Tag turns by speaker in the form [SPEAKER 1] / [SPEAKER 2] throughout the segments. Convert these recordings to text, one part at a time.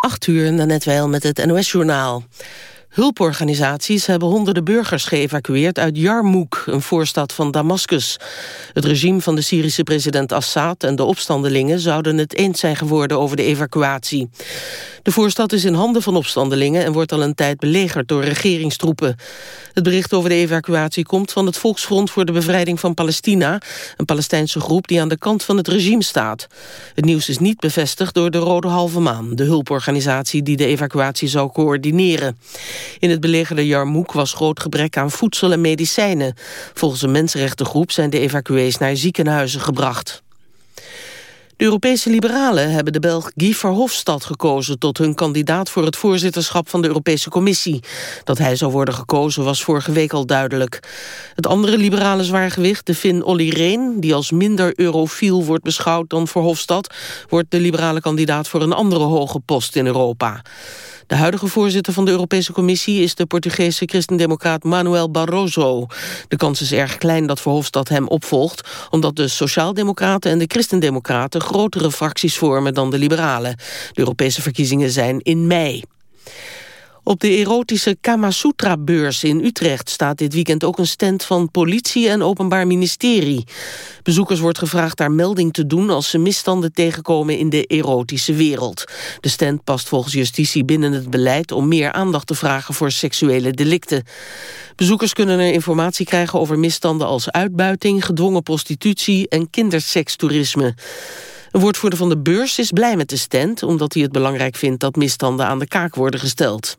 [SPEAKER 1] 8 uur, net wel met het NOS-journaal. Hulporganisaties hebben honderden burgers geëvacueerd uit Yarmouk, een voorstad van Damascus. Het regime van de Syrische president Assad en de opstandelingen zouden het eens zijn geworden over de evacuatie. De voorstad is in handen van opstandelingen en wordt al een tijd belegerd door regeringstroepen. Het bericht over de evacuatie komt van het Volksfront voor de Bevrijding van Palestina, een Palestijnse groep die aan de kant van het regime staat. Het nieuws is niet bevestigd door de Rode Halve Maan, de hulporganisatie die de evacuatie zou coördineren. In het belegerde Jarmouk was groot gebrek aan voedsel en medicijnen. Volgens een mensenrechtengroep zijn de evacuees naar ziekenhuizen gebracht. De Europese liberalen hebben de Belg Guy Verhofstadt gekozen... tot hun kandidaat voor het voorzitterschap van de Europese Commissie. Dat hij zou worden gekozen was vorige week al duidelijk. Het andere liberale zwaargewicht, de Fin Olly Rehn... die als minder eurofiel wordt beschouwd dan Verhofstadt... wordt de liberale kandidaat voor een andere hoge post in Europa. De huidige voorzitter van de Europese Commissie is de Portugese christendemocraat Manuel Barroso. De kans is erg klein dat Verhofstadt hem opvolgt, omdat de Sociaaldemocraten en de Christendemocraten grotere fracties vormen dan de Liberalen. De Europese verkiezingen zijn in mei. Op de erotische Kamasutra-beurs in Utrecht staat dit weekend ook een stand van politie en openbaar ministerie. Bezoekers wordt gevraagd daar melding te doen als ze misstanden tegenkomen in de erotische wereld. De stand past volgens justitie binnen het beleid om meer aandacht te vragen voor seksuele delicten. Bezoekers kunnen er informatie krijgen over misstanden als uitbuiting, gedwongen prostitutie en kindersekstoerisme. Een woordvoerder van de beurs is blij met de stand... omdat hij het belangrijk vindt dat misstanden aan de kaak worden gesteld.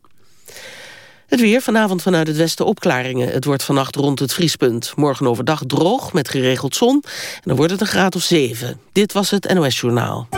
[SPEAKER 1] Het weer, vanavond vanuit het westen opklaringen. Het wordt vannacht rond het vriespunt. Morgen overdag droog, met geregeld zon. En dan wordt het een graad of 7. Dit was het NOS Journaal.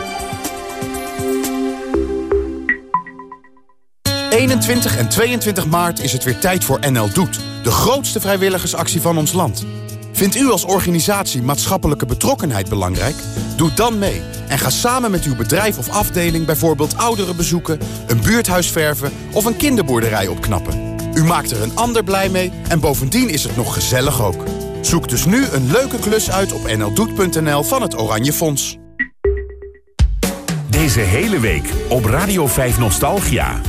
[SPEAKER 2] 21 en 22 maart is het weer tijd voor NL Doet. De grootste vrijwilligersactie van ons land. Vindt u als organisatie maatschappelijke betrokkenheid belangrijk? Doe dan mee en ga samen met uw bedrijf of afdeling... bijvoorbeeld ouderen bezoeken, een buurthuis verven of een kinderboerderij opknappen. U maakt er een ander blij mee en bovendien is het nog gezellig ook. Zoek dus nu een leuke klus uit op nldoet.nl van het Oranje Fonds.
[SPEAKER 3] Deze hele week op Radio 5 Nostalgia.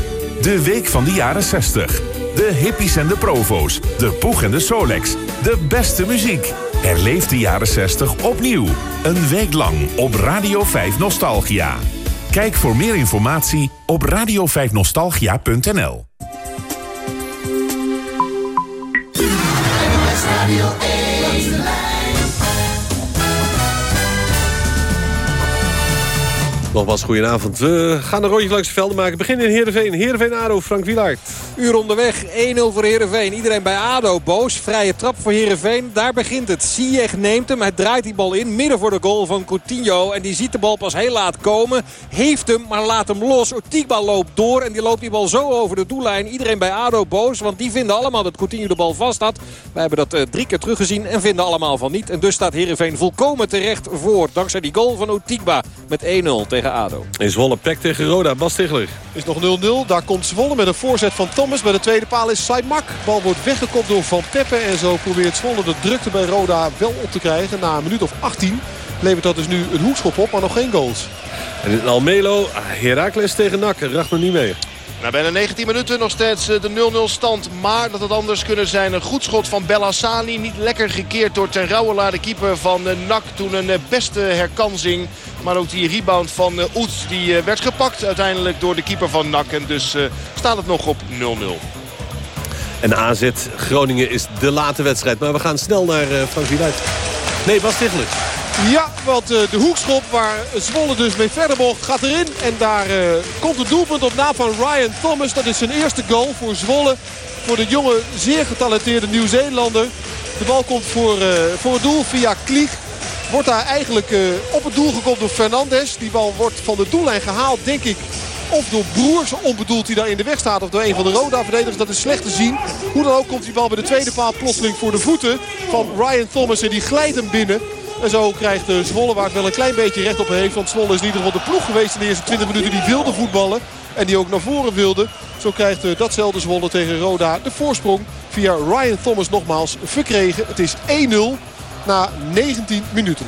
[SPEAKER 3] De week van de jaren 60. De hippies en de provo's. De poeg en de Solex. De beste muziek. Herleef de jaren 60 opnieuw. Een week lang op Radio 5 Nostalgia. Kijk voor meer informatie op radio5nostalgia.nl.
[SPEAKER 4] Nogmaals, goedenavond. We gaan een rondje langs de velden maken. Begin in Heerenveen. Heerenveen-Ado, Frank Wielaert.
[SPEAKER 5] Uur onderweg, 1-0 voor Heerenveen. Iedereen bij ADO boos. Vrije trap voor Heerenveen. Daar begint het. Ziyech neemt hem. Hij draait die bal in. Midden voor de goal van Coutinho. En die ziet de bal pas heel laat komen. Heeft hem, maar laat hem los. Ortiga loopt door. En die loopt die bal zo over de doellijn. Iedereen bij ADO boos. Want die vinden allemaal dat Coutinho de bal vast had. Wij hebben dat uh, drie keer teruggezien. En vinden allemaal van niet. En dus staat Heerenveen volkomen terecht voor. Dankzij die goal van Otigba. Met 1-0 tegen ADO.
[SPEAKER 4] In Zwolle Pek tegen Roda. Bas Stigler.
[SPEAKER 6] Is nog 0-0. Daar komt Zwolle met een voorzet van Thomas. Bij de tweede paal is Saimak. Bal wordt weggekopt door Van Peppe. En zo probeert Zwolle de drukte bij Roda wel op te krijgen. Na een minuut of 18 levert dat dus nu een hoekschop op. Maar nog geen goals.
[SPEAKER 4] En in Almelo, Heracles tegen NAC. Racht nog niet mee.
[SPEAKER 7] Na bijna 19 minuten nog steeds eh, de 0-0 stand. Maar dat het anders kunnen zijn. Een goed schot van Bellassani. Niet lekker gekeerd door Ten de keeper van eh, NAC. Toen een eh, beste herkansing. Maar ook die rebound van Oets die werd gepakt uiteindelijk door de keeper van NAC. En dus staat het nog op 0-0.
[SPEAKER 4] En AZ Groningen is de late wedstrijd. Maar we gaan snel naar Frank Wieluid. Nee, Bas Tichler.
[SPEAKER 6] Ja, want uh, de hoekschop waar Zwolle dus mee verder mocht gaat erin. En daar uh, komt het doelpunt op naam van Ryan Thomas. Dat is zijn eerste goal voor Zwolle. Voor de jonge, zeer getalenteerde Nieuw-Zeelander. De bal komt voor, uh, voor het doel via Klieg. Wordt daar eigenlijk op het doel gekomen door Fernandes. Die bal wordt van de doellijn gehaald, denk ik. Of door Broers, onbedoeld die daar in de weg staat. Of door een van de Roda-verdedigers. Dat is slecht te zien. Hoe dan ook komt die bal bij de tweede paal plotseling voor de voeten van Ryan Thomas. En die glijdt hem binnen. En zo krijgt de Zwolle waar het wel een klein beetje recht op heeft. Want Zwolle is in ieder geval de ploeg geweest in de eerste 20 minuten die wilde voetballen. En die ook naar voren wilde. Zo krijgt eh, datzelfde Zwolle tegen Roda de voorsprong via Ryan Thomas nogmaals verkregen. Het is 1-0 na 19 minuten.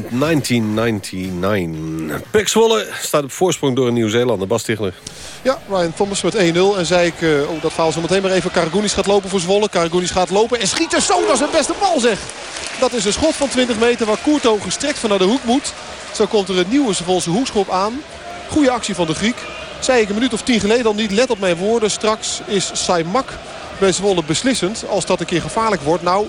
[SPEAKER 4] Met 1999. Pek Zwolle staat op voorsprong door een Nieuw-Zeelander. Bas Tichler.
[SPEAKER 6] Ja, Ryan Thomas met 1-0. En zei ik, uh, oh, dat faal zo meteen maar even. Karagounis gaat lopen voor Zwolle. Karagounis gaat lopen en schiet er zo. Dat is het beste bal zeg. Dat is een schot van 20 meter waar Courto gestrekt van naar de hoek moet. Zo komt er een nieuwe Zwolse hoekschop aan. Goede actie van de Griek. Zei ik een minuut of tien geleden al niet. Let op mijn woorden. Straks is Saimak bij Zwolle beslissend. Als dat een keer gevaarlijk wordt. Nou,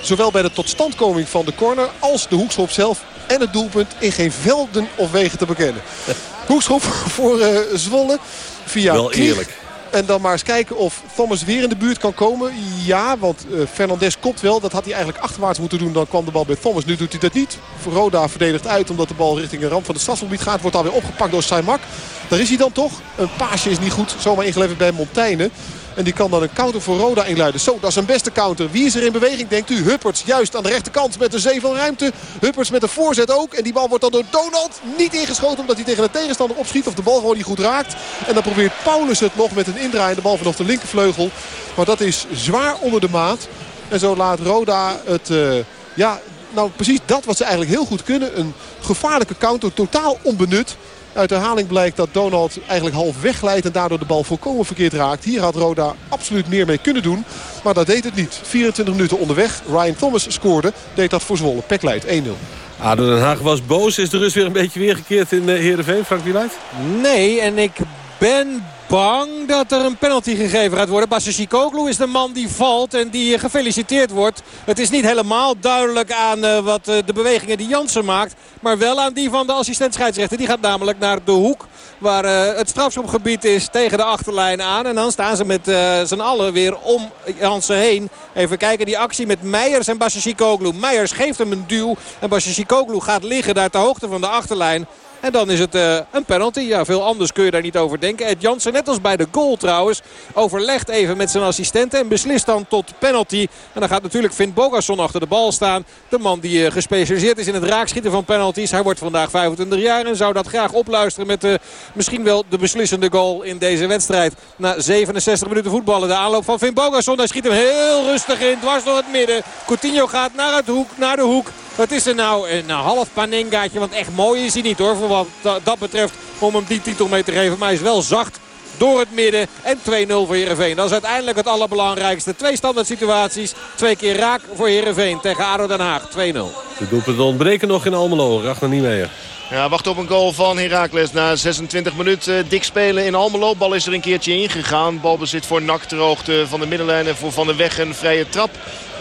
[SPEAKER 6] zowel bij de totstandkoming van de corner als de hoekschop zelf en het doelpunt in geen velden of wegen te bekennen. Hoekschop voor uh, Zwolle via
[SPEAKER 4] Wel eerlijk.
[SPEAKER 6] En dan maar eens kijken of Thomas weer in de buurt kan komen. Ja, want uh, Fernandes komt wel. Dat had hij eigenlijk achterwaarts moeten doen. Dan kwam de bal bij Thomas. Nu doet hij dat niet. Roda verdedigt uit omdat de bal richting de rand van het stadsgebied gaat. Wordt alweer opgepakt door Saimak. Daar is hij dan toch. Een paasje is niet goed. Zomaar ingeleverd bij Montaigne. En die kan dan een counter voor Roda inluiden. Zo, dat is een beste counter. Wie is er in beweging, denkt u? Hupperts, juist aan de rechterkant met een zee van ruimte. Hupperts met een voorzet ook. En die bal wordt dan door Donald niet ingeschoten... omdat hij tegen de tegenstander opschiet of de bal gewoon niet goed raakt. En dan probeert Paulus het nog met een indraaiende bal vanaf de linkervleugel. Maar dat is zwaar onder de maat. En zo laat Roda het... Uh, ja, nou precies dat wat ze eigenlijk heel goed kunnen. Een gevaarlijke counter, totaal onbenut. Uit de herhaling blijkt dat Donald eigenlijk half wegglijdt en daardoor de bal volkomen verkeerd raakt. Hier had Roda absoluut meer mee kunnen doen. Maar dat deed het niet. 24 minuten onderweg. Ryan Thomas scoorde. Deed dat voor Zwolle. Pek leidt 1-0.
[SPEAKER 4] ADO Den Haag was boos. Is de rust weer een beetje weergekeerd in uh, Heerenveen? Frank Wieluid?
[SPEAKER 5] Nee, en ik ben bang dat er een penalty gegeven gaat worden. Basashikoglu is de man die valt en die gefeliciteerd wordt. Het is niet helemaal duidelijk aan uh, wat uh, de bewegingen die Jansen maakt. Maar wel aan die van de assistent scheidsrechter. Die gaat namelijk naar de hoek waar uh, het strafschopgebied is tegen de achterlijn aan. En dan staan ze met z'n allen weer om Jansen heen. Even kijken, die actie met Meijers en Basashikoglu. Meijers geeft hem een duw en Basashikoglu gaat liggen daar ter hoogte van de achterlijn. En dan is het uh, een penalty. Ja, veel anders kun je daar niet over denken. Ed Jansen, net als bij de goal trouwens, overlegt even met zijn assistenten. En beslist dan tot penalty. En dan gaat natuurlijk Finn Bogason achter de bal staan. De man die uh, gespecialiseerd is in het raakschieten van penalties. Hij wordt vandaag 25 jaar en zou dat graag opluisteren met uh, misschien wel de beslissende goal in deze wedstrijd. Na 67 minuten voetballen. De aanloop van Finn Bogason. Hij schiet hem heel rustig in, dwars door het midden. Coutinho gaat naar, het hoek, naar de hoek. Wat is er nou? Een half panengaatje. Want echt mooi is hij niet hoor. Voor wat dat betreft om hem die titel mee te geven. Maar hij is wel zacht door het midden. En 2-0 voor Heerenveen. Dat is uiteindelijk het allerbelangrijkste. Twee standaard situaties. Twee keer raak voor Heerenveen tegen ADO Den Haag. 2-0.
[SPEAKER 4] De doelpunten ontbreken nog in Almelo. Ragnar niet meer.
[SPEAKER 7] Ja, wacht op een goal van Heracles na 26 minuten. Dik spelen in Almelo. Bal is er een keertje ingegaan. Balbezit voor Nak ter hoogte van de middenlijn. En voor Van der Weg een vrije trap.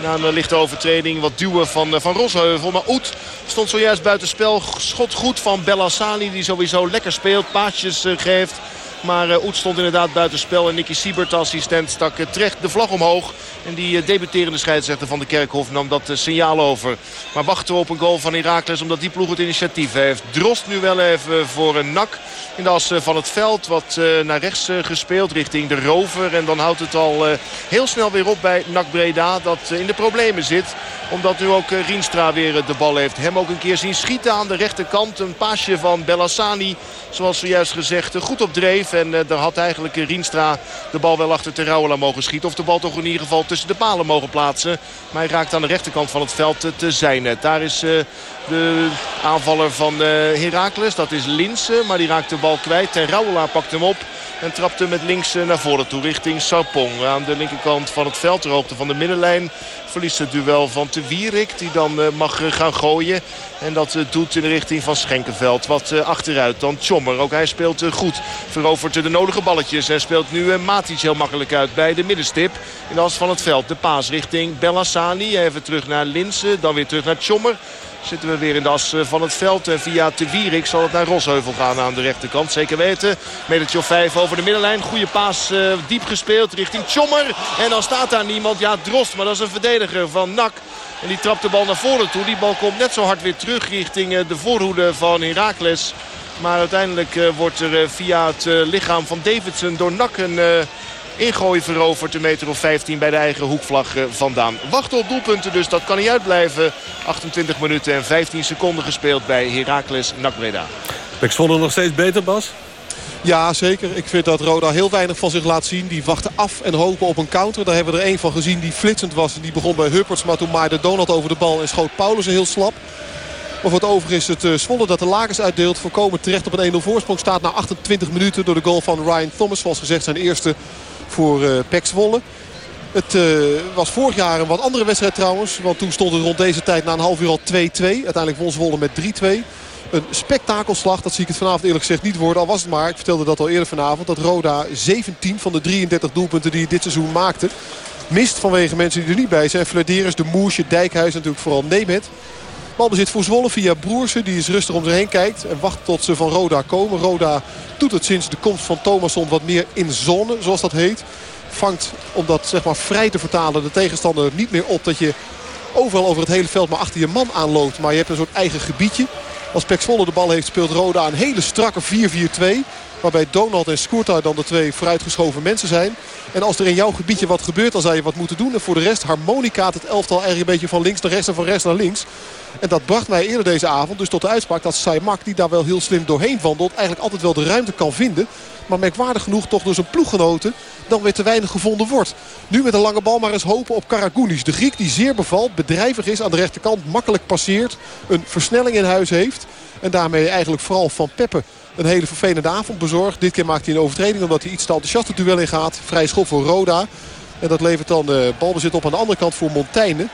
[SPEAKER 7] Na een lichte overtreding. Wat duwen van, van Rosheuvel. Maar Oet stond zojuist buiten spel. Schot goed van Bellassani. Die sowieso lekker speelt. Paasjes geeft. Maar uh, Oet stond inderdaad buitenspel. En Nicky Siebert, assistent, stak terecht de vlag omhoog. En die uh, debuterende scheidsrechter van de Kerkhof nam dat signaal over. Maar wachten we op een goal van Heracles omdat die ploeg het initiatief heeft. Drost nu wel even voor een nak in de as van het veld. Wat naar rechts gespeeld richting de rover. En dan houdt het al heel snel weer op bij Nak Breda. Dat in de problemen zit. Omdat nu ook Rienstra weer de bal heeft. Hem ook een keer zien schieten aan de rechterkant. Een paasje van Bellassani. Zoals zojuist gezegd goed op dreef. En uh, daar had eigenlijk Rienstra de bal wel achter Terouwela mogen schieten. Of de bal toch in ieder geval tussen de palen mogen plaatsen. Maar hij raakt aan de rechterkant van het veld te zijn. Daar is uh, de aanvaller van Heracles. Dat is Linsen. Maar die raakt de bal kwijt. Terouwela pakt hem op. En trapte met links naar voren toe richting Sarpong. Aan de linkerkant van het veld, ter hoogte van de middenlijn. Verliest het duel van Te Wierik. Die dan uh, mag gaan gooien. En dat doet in de richting van Schenkenveld. Wat achteruit dan Tjommer. Ook hij speelt goed. Verovert de nodige balletjes. En speelt nu Matic heel makkelijk uit bij de middenstip. In de as van het veld. De paas richting Bellassani. Even terug naar Linsen. Dan weer terug naar Tjommer. Zitten we weer in de as van het veld. En via Te Wierik zal het naar Rosheuvel gaan aan de rechterkant. Zeker weten. Metertje of 5 over de middenlijn. Goede paas uh, diep gespeeld richting Tjommer. En dan staat daar niemand. Ja, Drost. Maar dat is een verdediger van NAC. En die trapt de bal naar voren toe. Die bal komt net zo hard weer terug richting de voorhoede van Heracles. Maar uiteindelijk wordt er via het lichaam van Davidson door NAC een Ingooi verovert een meter of 15 bij de eigen hoekvlag vandaan. Wachten op doelpunten dus, dat kan niet uitblijven. 28 minuten en 15 seconden gespeeld bij Heracles NAC Breda.
[SPEAKER 4] Pek Zwolle nog steeds beter, Bas?
[SPEAKER 6] Ja, zeker. Ik vind dat Roda heel weinig van zich laat zien. Die wachten af en hopen op een counter. Daar hebben we er één van gezien die flitsend was. Die begon bij Hupperts, maar toen maaide Donald over de bal en schoot Paulus heel slap. Maar voor het over is het uh, Zwolle dat de lakens uitdeelt. Voorkomen terecht op een 1-0 voorsprong staat na 28 minuten door de goal van Ryan Thomas. Zoals gezegd zijn eerste voor uh, Pek Zwolle. Het uh, was vorig jaar een wat andere wedstrijd trouwens. Want toen stond het rond deze tijd na een half uur al 2-2. Uiteindelijk won Zwolle met 3-2. Een spektakelslag, dat zie ik het vanavond eerlijk gezegd niet worden. Al was het maar, ik vertelde dat al eerder vanavond, dat Roda 17 van de 33 doelpunten die hij dit seizoen maakte... mist vanwege mensen die er niet bij zijn. Flederis, de Moersje, Dijkhuis natuurlijk vooral Nemet. Balbezit voor Zwolle via Broersen. Die is rustig om zich heen kijkt. En wacht tot ze van Roda komen. Roda doet het sinds de komst van Thomasson wat meer in zone, zoals dat heet. Vangt, om dat zeg maar vrij te vertalen, de tegenstander niet meer op. Dat je overal over het hele veld maar achter je man aanloopt. Maar je hebt een soort eigen gebiedje. Als Pek Zwolle de bal heeft speelt Roda een hele strakke 4-4-2. Waarbij Donald en Skoerta dan de twee vooruitgeschoven mensen zijn. En als er in jouw gebiedje wat gebeurt, dan zou je wat moeten doen. En voor de rest harmonica het elftal eigenlijk een beetje van links naar rechts en van rechts naar links. En dat bracht mij eerder deze avond dus tot de uitspraak dat Saimak, die daar wel heel slim doorheen wandelt, eigenlijk altijd wel de ruimte kan vinden. Maar merkwaardig genoeg toch door zijn ploeggenoten dan weer te weinig gevonden wordt. Nu met een lange bal maar eens hopen op Karagounis. De Griek die zeer bevalt, bedrijvig is aan de rechterkant, makkelijk passeert. Een versnelling in huis heeft. En daarmee eigenlijk vooral Van Peppe een hele vervelende avond bezorgd. Dit keer maakt hij een overtreding omdat hij iets te enthousiast het duel in gaat. Vrij schop voor Roda. En dat levert dan uh, balbezit op aan de andere kant voor Montaigne.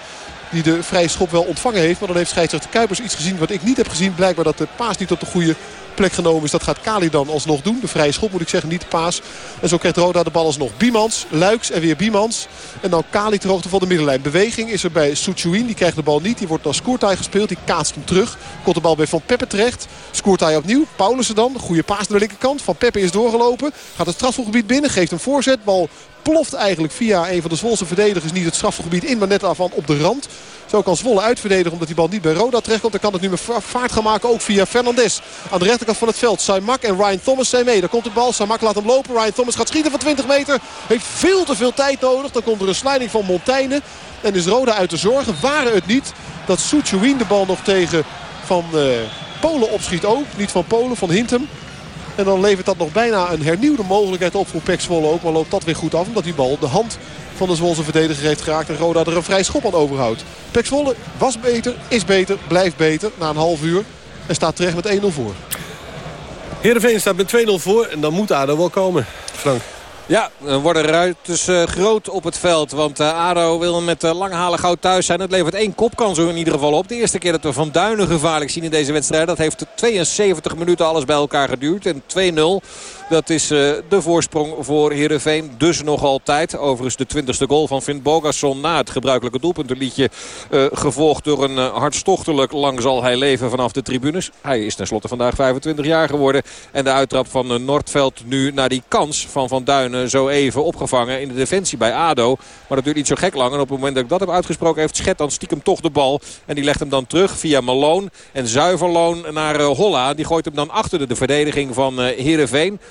[SPEAKER 6] Die de vrije schop wel ontvangen heeft. Maar dan heeft scheidsrechter Kuipers iets gezien wat ik niet heb gezien. Blijkbaar dat de paas niet op de goede plek genomen is. Dat gaat Kali dan alsnog doen. De vrije schop moet ik zeggen, niet de paas. En zo krijgt Roda de bal alsnog. Biemans, Luiks en weer Biemans. En dan Kali ter hoogte van de middenlijn. Beweging is er bij Soetjouin. Die krijgt de bal niet. Die wordt naar Skoertai gespeeld. Die kaatst hem terug. Komt de bal bij Van Peppe terecht. Skoertai opnieuw. Paulussen dan. Goede paas naar de linkerkant. Van Peppe is doorgelopen. Gaat het strafselgebied binnen. Geeft een voorzet. Bal ploft eigenlijk via een van de Zwolse verdedigers niet het strafselgebied in. Maar net af op de rand. Zo kan Zwolle uitverdedigen omdat die bal niet bij Roda terechtkomt. Dan kan het nu met vaart gaan maken ook via Fernandes. Aan de rechterkant van het veld. Saimak en Ryan Thomas zijn mee. Daar komt de bal. Saimak laat hem lopen. Ryan Thomas gaat schieten van 20 meter. Heeft veel te veel tijd nodig. Dan komt er een sliding van Montaigne. En is Roda uit de zorgen. Waren het niet dat Soetjouin de bal nog tegen van uh, Polen opschiet ook. Niet van Polen, van Hintem. En dan levert dat nog bijna een hernieuwde mogelijkheid op voor Pek Zwolle ook. Maar loopt dat weer goed af omdat die bal de hand van de Zwolse verdediger heeft geraakt. En Roda er een vrij schop aan overhoudt. Pek Zwolle was beter, is beter, blijft beter na een half uur. En staat terecht met 1-0 voor.
[SPEAKER 4] Heerenveen staat met 2-0 voor en dan moet ADO wel komen. Frank.
[SPEAKER 5] Ja, dan worden ruiters uh, groot op het veld. Want uh, ADO wil met uh, lang halen gauw thuis zijn. Het levert één kopkans in ieder geval op. De eerste keer dat we Van Duinen gevaarlijk zien in deze wedstrijd. Dat heeft 72 minuten alles bij elkaar geduurd. En 2-0 dat is uh, de voorsprong voor Heerenveen. Dus nog altijd. Overigens de twintigste goal van Finn Bogasson na het gebruikelijke doelpuntenliedje. Uh, gevolgd door een uh, hartstochtelijk lang zal hij leven vanaf de tribunes. Hij is tenslotte vandaag 25 jaar geworden. En de uittrap van Noordveld nu naar die kans van Van Duinen zo even opgevangen in de defensie bij ADO. Maar dat duurt niet zo gek lang. En op het moment dat ik dat heb uitgesproken heeft Schet dan stiekem toch de bal. En die legt hem dan terug via Malone. En zuiverloon naar Holla. Die gooit hem dan achter de verdediging van Heerenveen.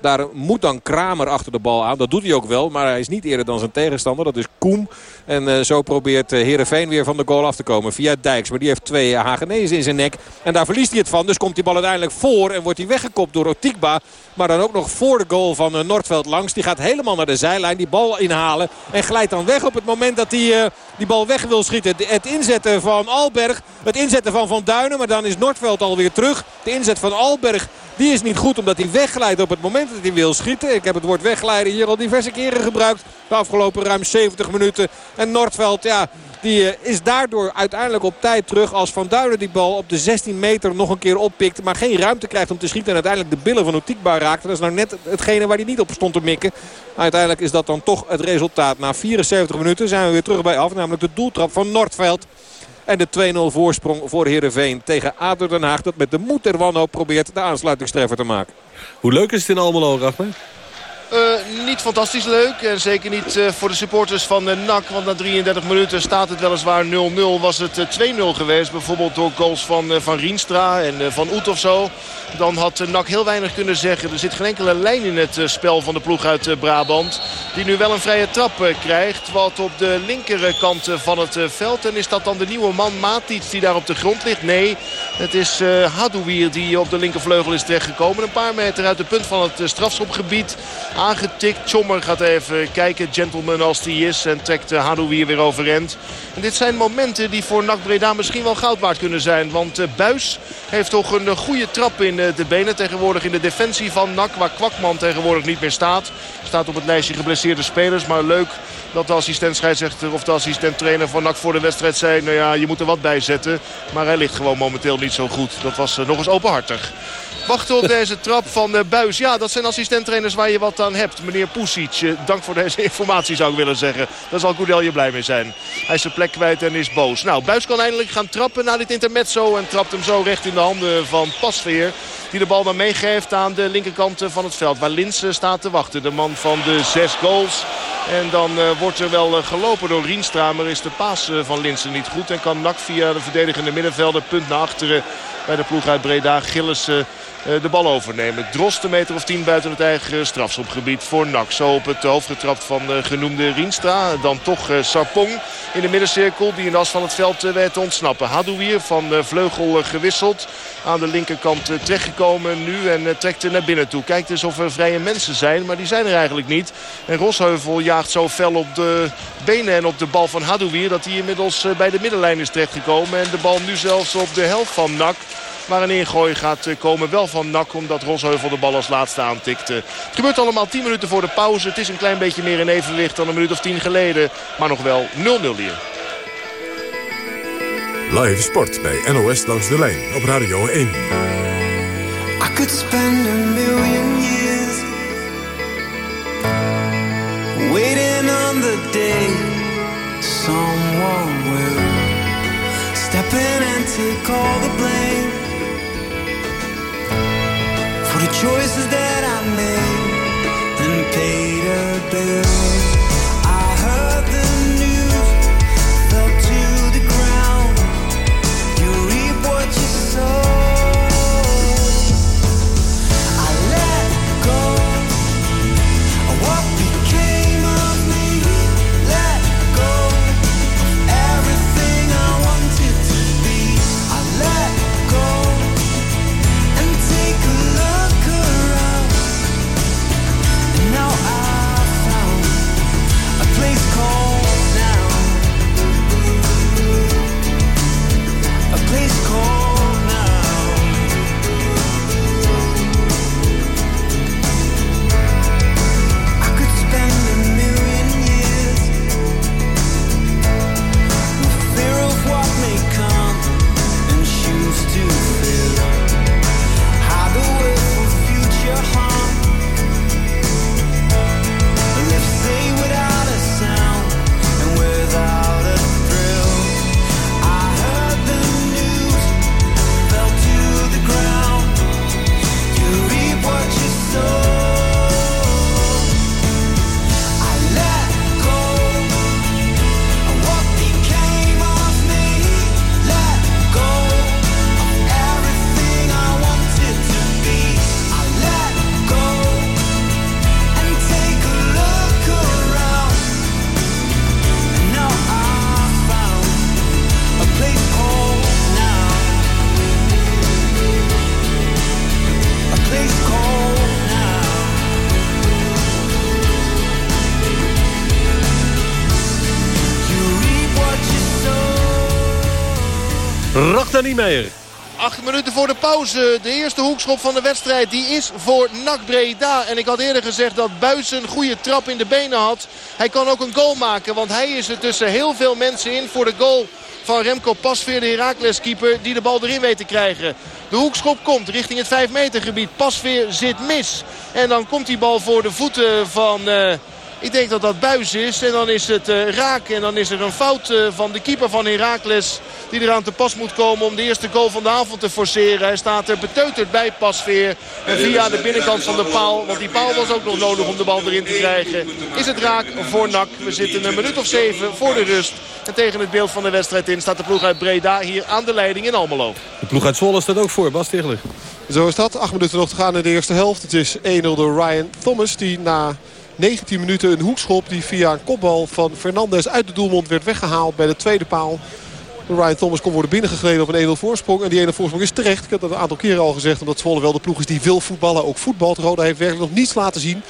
[SPEAKER 5] Daar moet dan Kramer achter de bal aan. Dat doet hij ook wel. Maar hij is niet eerder dan zijn tegenstander. Dat is Koem. En uh, zo probeert uh, Heerenveen weer van de goal af te komen. Via Dijks. Maar die heeft twee uh, Hagenezen in zijn nek. En daar verliest hij het van. Dus komt die bal uiteindelijk voor. En wordt hij weggekopt door Otikba. Maar dan ook nog voor de goal van uh, Noordveld langs. Die gaat helemaal naar de zijlijn. Die bal inhalen. En glijdt dan weg op het moment dat hij die bal weg wil schieten. Het inzetten van Alberg. Het inzetten van Van Duinen. Maar dan is Noordveld alweer terug. De inzet van Alberg die is niet goed omdat hij wegglijdt op het moment hij wil schieten. Ik heb het woord wegglijden hier al diverse keren gebruikt. De afgelopen ruim 70 minuten. En Noordveld, ja, die is daardoor uiteindelijk op tijd terug. Als Van Duinen die bal op de 16 meter nog een keer oppikt. Maar geen ruimte krijgt om te schieten. En uiteindelijk de billen van Otikba raakt. Dat is nou net hetgene waar hij niet op stond te mikken. Uiteindelijk is dat dan toch het resultaat. Na 74 minuten zijn we weer terug bij af. Namelijk de doeltrap van Noordveld. En de 2-0 voorsprong voor Heerenveen tegen ADO Den Haag. Dat met de moed der wanhoop probeert de aansluitingstreffer te maken.
[SPEAKER 4] Hoe leuk is het in Almelo, Rachman?
[SPEAKER 7] Uh, niet fantastisch leuk. En zeker niet uh, voor de supporters van uh, NAC. Want na 33 minuten staat het weliswaar 0-0. Was het 2-0 geweest. Bijvoorbeeld door goals van, van Rienstra en van Oet of zo. Dan had NAC heel weinig kunnen zeggen. Er zit geen enkele lijn in het spel van de ploeg uit Brabant. Die nu wel een vrije trap krijgt. Wat op de linkerkant van het veld. En is dat dan de nieuwe man Matic die daar op de grond ligt? Nee, het is Hadouier die op de linkervleugel is terechtgekomen. Een paar meter uit de punt van het strafschopgebied. Aangetikt. Chommer gaat even kijken. Gentleman als die is. En trekt Hadouier weer overend. En dit zijn momenten die voor NAC Breda misschien wel goud waard kunnen zijn. Want Buis heeft toch een goede trap in de benen. Tegenwoordig in de defensie van NAC. Waar Kwakman tegenwoordig niet meer staat. Staat op het lijstje geblesseerde spelers. Maar leuk dat de assistent scheidsrechter of de assistent trainer van NAC voor de wedstrijd zei... nou ja, je moet er wat bij zetten. Maar hij ligt gewoon momenteel niet zo goed. Dat was nog eens openhartig. Wachten op deze trap van uh, Buis. Ja, dat zijn assistenttrainers waar je wat aan hebt. Meneer Pusic, uh, dank voor deze informatie zou ik willen zeggen. Daar zal Goedel je blij mee zijn. Hij is zijn plek kwijt en is boos. Nou, Buis kan eindelijk gaan trappen na dit intermezzo. En trapt hem zo recht in de handen van Pasveer. Die de bal dan meegeeft aan de linkerkant van het veld. Waar Linsen staat te wachten. De man van de zes goals. En dan uh, wordt er wel gelopen door Rienstra. Maar is de paas van Linsen niet goed. En kan Nak via de verdedigende middenvelder punt naar achteren. Bij de ploeg uit Breda. Gillissen eh, de bal overnemen. Drost een meter of tien buiten het eigen strafschopgebied voor Nak. Zo op het hoofd getrapt van de genoemde Rienstra. Dan toch eh, Sarpong in de middencirkel die in de as van het veld eh, werd ontsnappen. Hadouier van vleugel gewisseld. Aan de linkerkant terechtgekomen nu en trekt naar binnen toe. Kijkt eens of er vrije mensen zijn, maar die zijn er eigenlijk niet. En Rosheuvel jaagt zo fel op de benen en op de bal van Hadouier... dat hij inmiddels bij de middenlijn is terechtgekomen. En de bal nu zelfs op de helft van Nak. Maar een ingooi gaat eh, komen wel van Nak. Omdat Rosheuvel de bal als laatste aantikte. Het gebeurt allemaal 10 minuten voor de pauze. Het is een klein beetje meer in evenwicht dan een minuut of 10 geleden. Maar nog wel 0-0 hier.
[SPEAKER 8] Live sport bij NOS langs de lijn op Radio 1. I could spend a million years Waiting on the day Someone will Step in and take all the blame for the choices that I made and paid a bill.
[SPEAKER 4] Niemeyer.
[SPEAKER 7] Acht minuten voor de pauze. De eerste hoekschop van de wedstrijd die is voor NAC Breda. En ik had eerder gezegd dat Buis een goede trap in de benen had. Hij kan ook een goal maken. Want hij is er tussen heel veel mensen in voor de goal van Remco Pasveer, de Heracles keeper. Die de bal erin weet te krijgen. De hoekschop komt richting het 5 meter gebied. Pasveer zit mis. En dan komt die bal voor de voeten van... Uh, ik denk dat dat buis is. En dan is het uh, raak. En dan is er een fout uh, van de keeper van Heracles. Die eraan te pas moet komen om de eerste goal van de avond te forceren. Hij staat er beteuterd bij Pasveer. En via de binnenkant van de paal. Want die paal was ook nog nodig om de bal erin te krijgen. Is het raak voor NAC. We zitten een minuut of zeven voor de rust. En tegen het beeld van de wedstrijd in staat de ploeg uit Breda hier aan de leiding in Almelo.
[SPEAKER 4] De ploeg uit Zwolle staat ook voor. Bas
[SPEAKER 6] Zo is dat. Acht minuten nog te gaan in de eerste helft. Het is 1-0 door Ryan Thomas die na 19 minuten een hoekschop die via een kopbal van Fernandes uit de doelmond werd weggehaald bij de tweede paal. Ryan Thomas kon worden binnengegleden op een 1-0 voorsprong. En die 1-0 voorsprong is terecht. Ik heb dat een aantal keren al gezegd. Omdat Zwolle wel de ploeg is die wil voetballen. Ook voetbalt. Roda heeft werkelijk nog niets laten zien.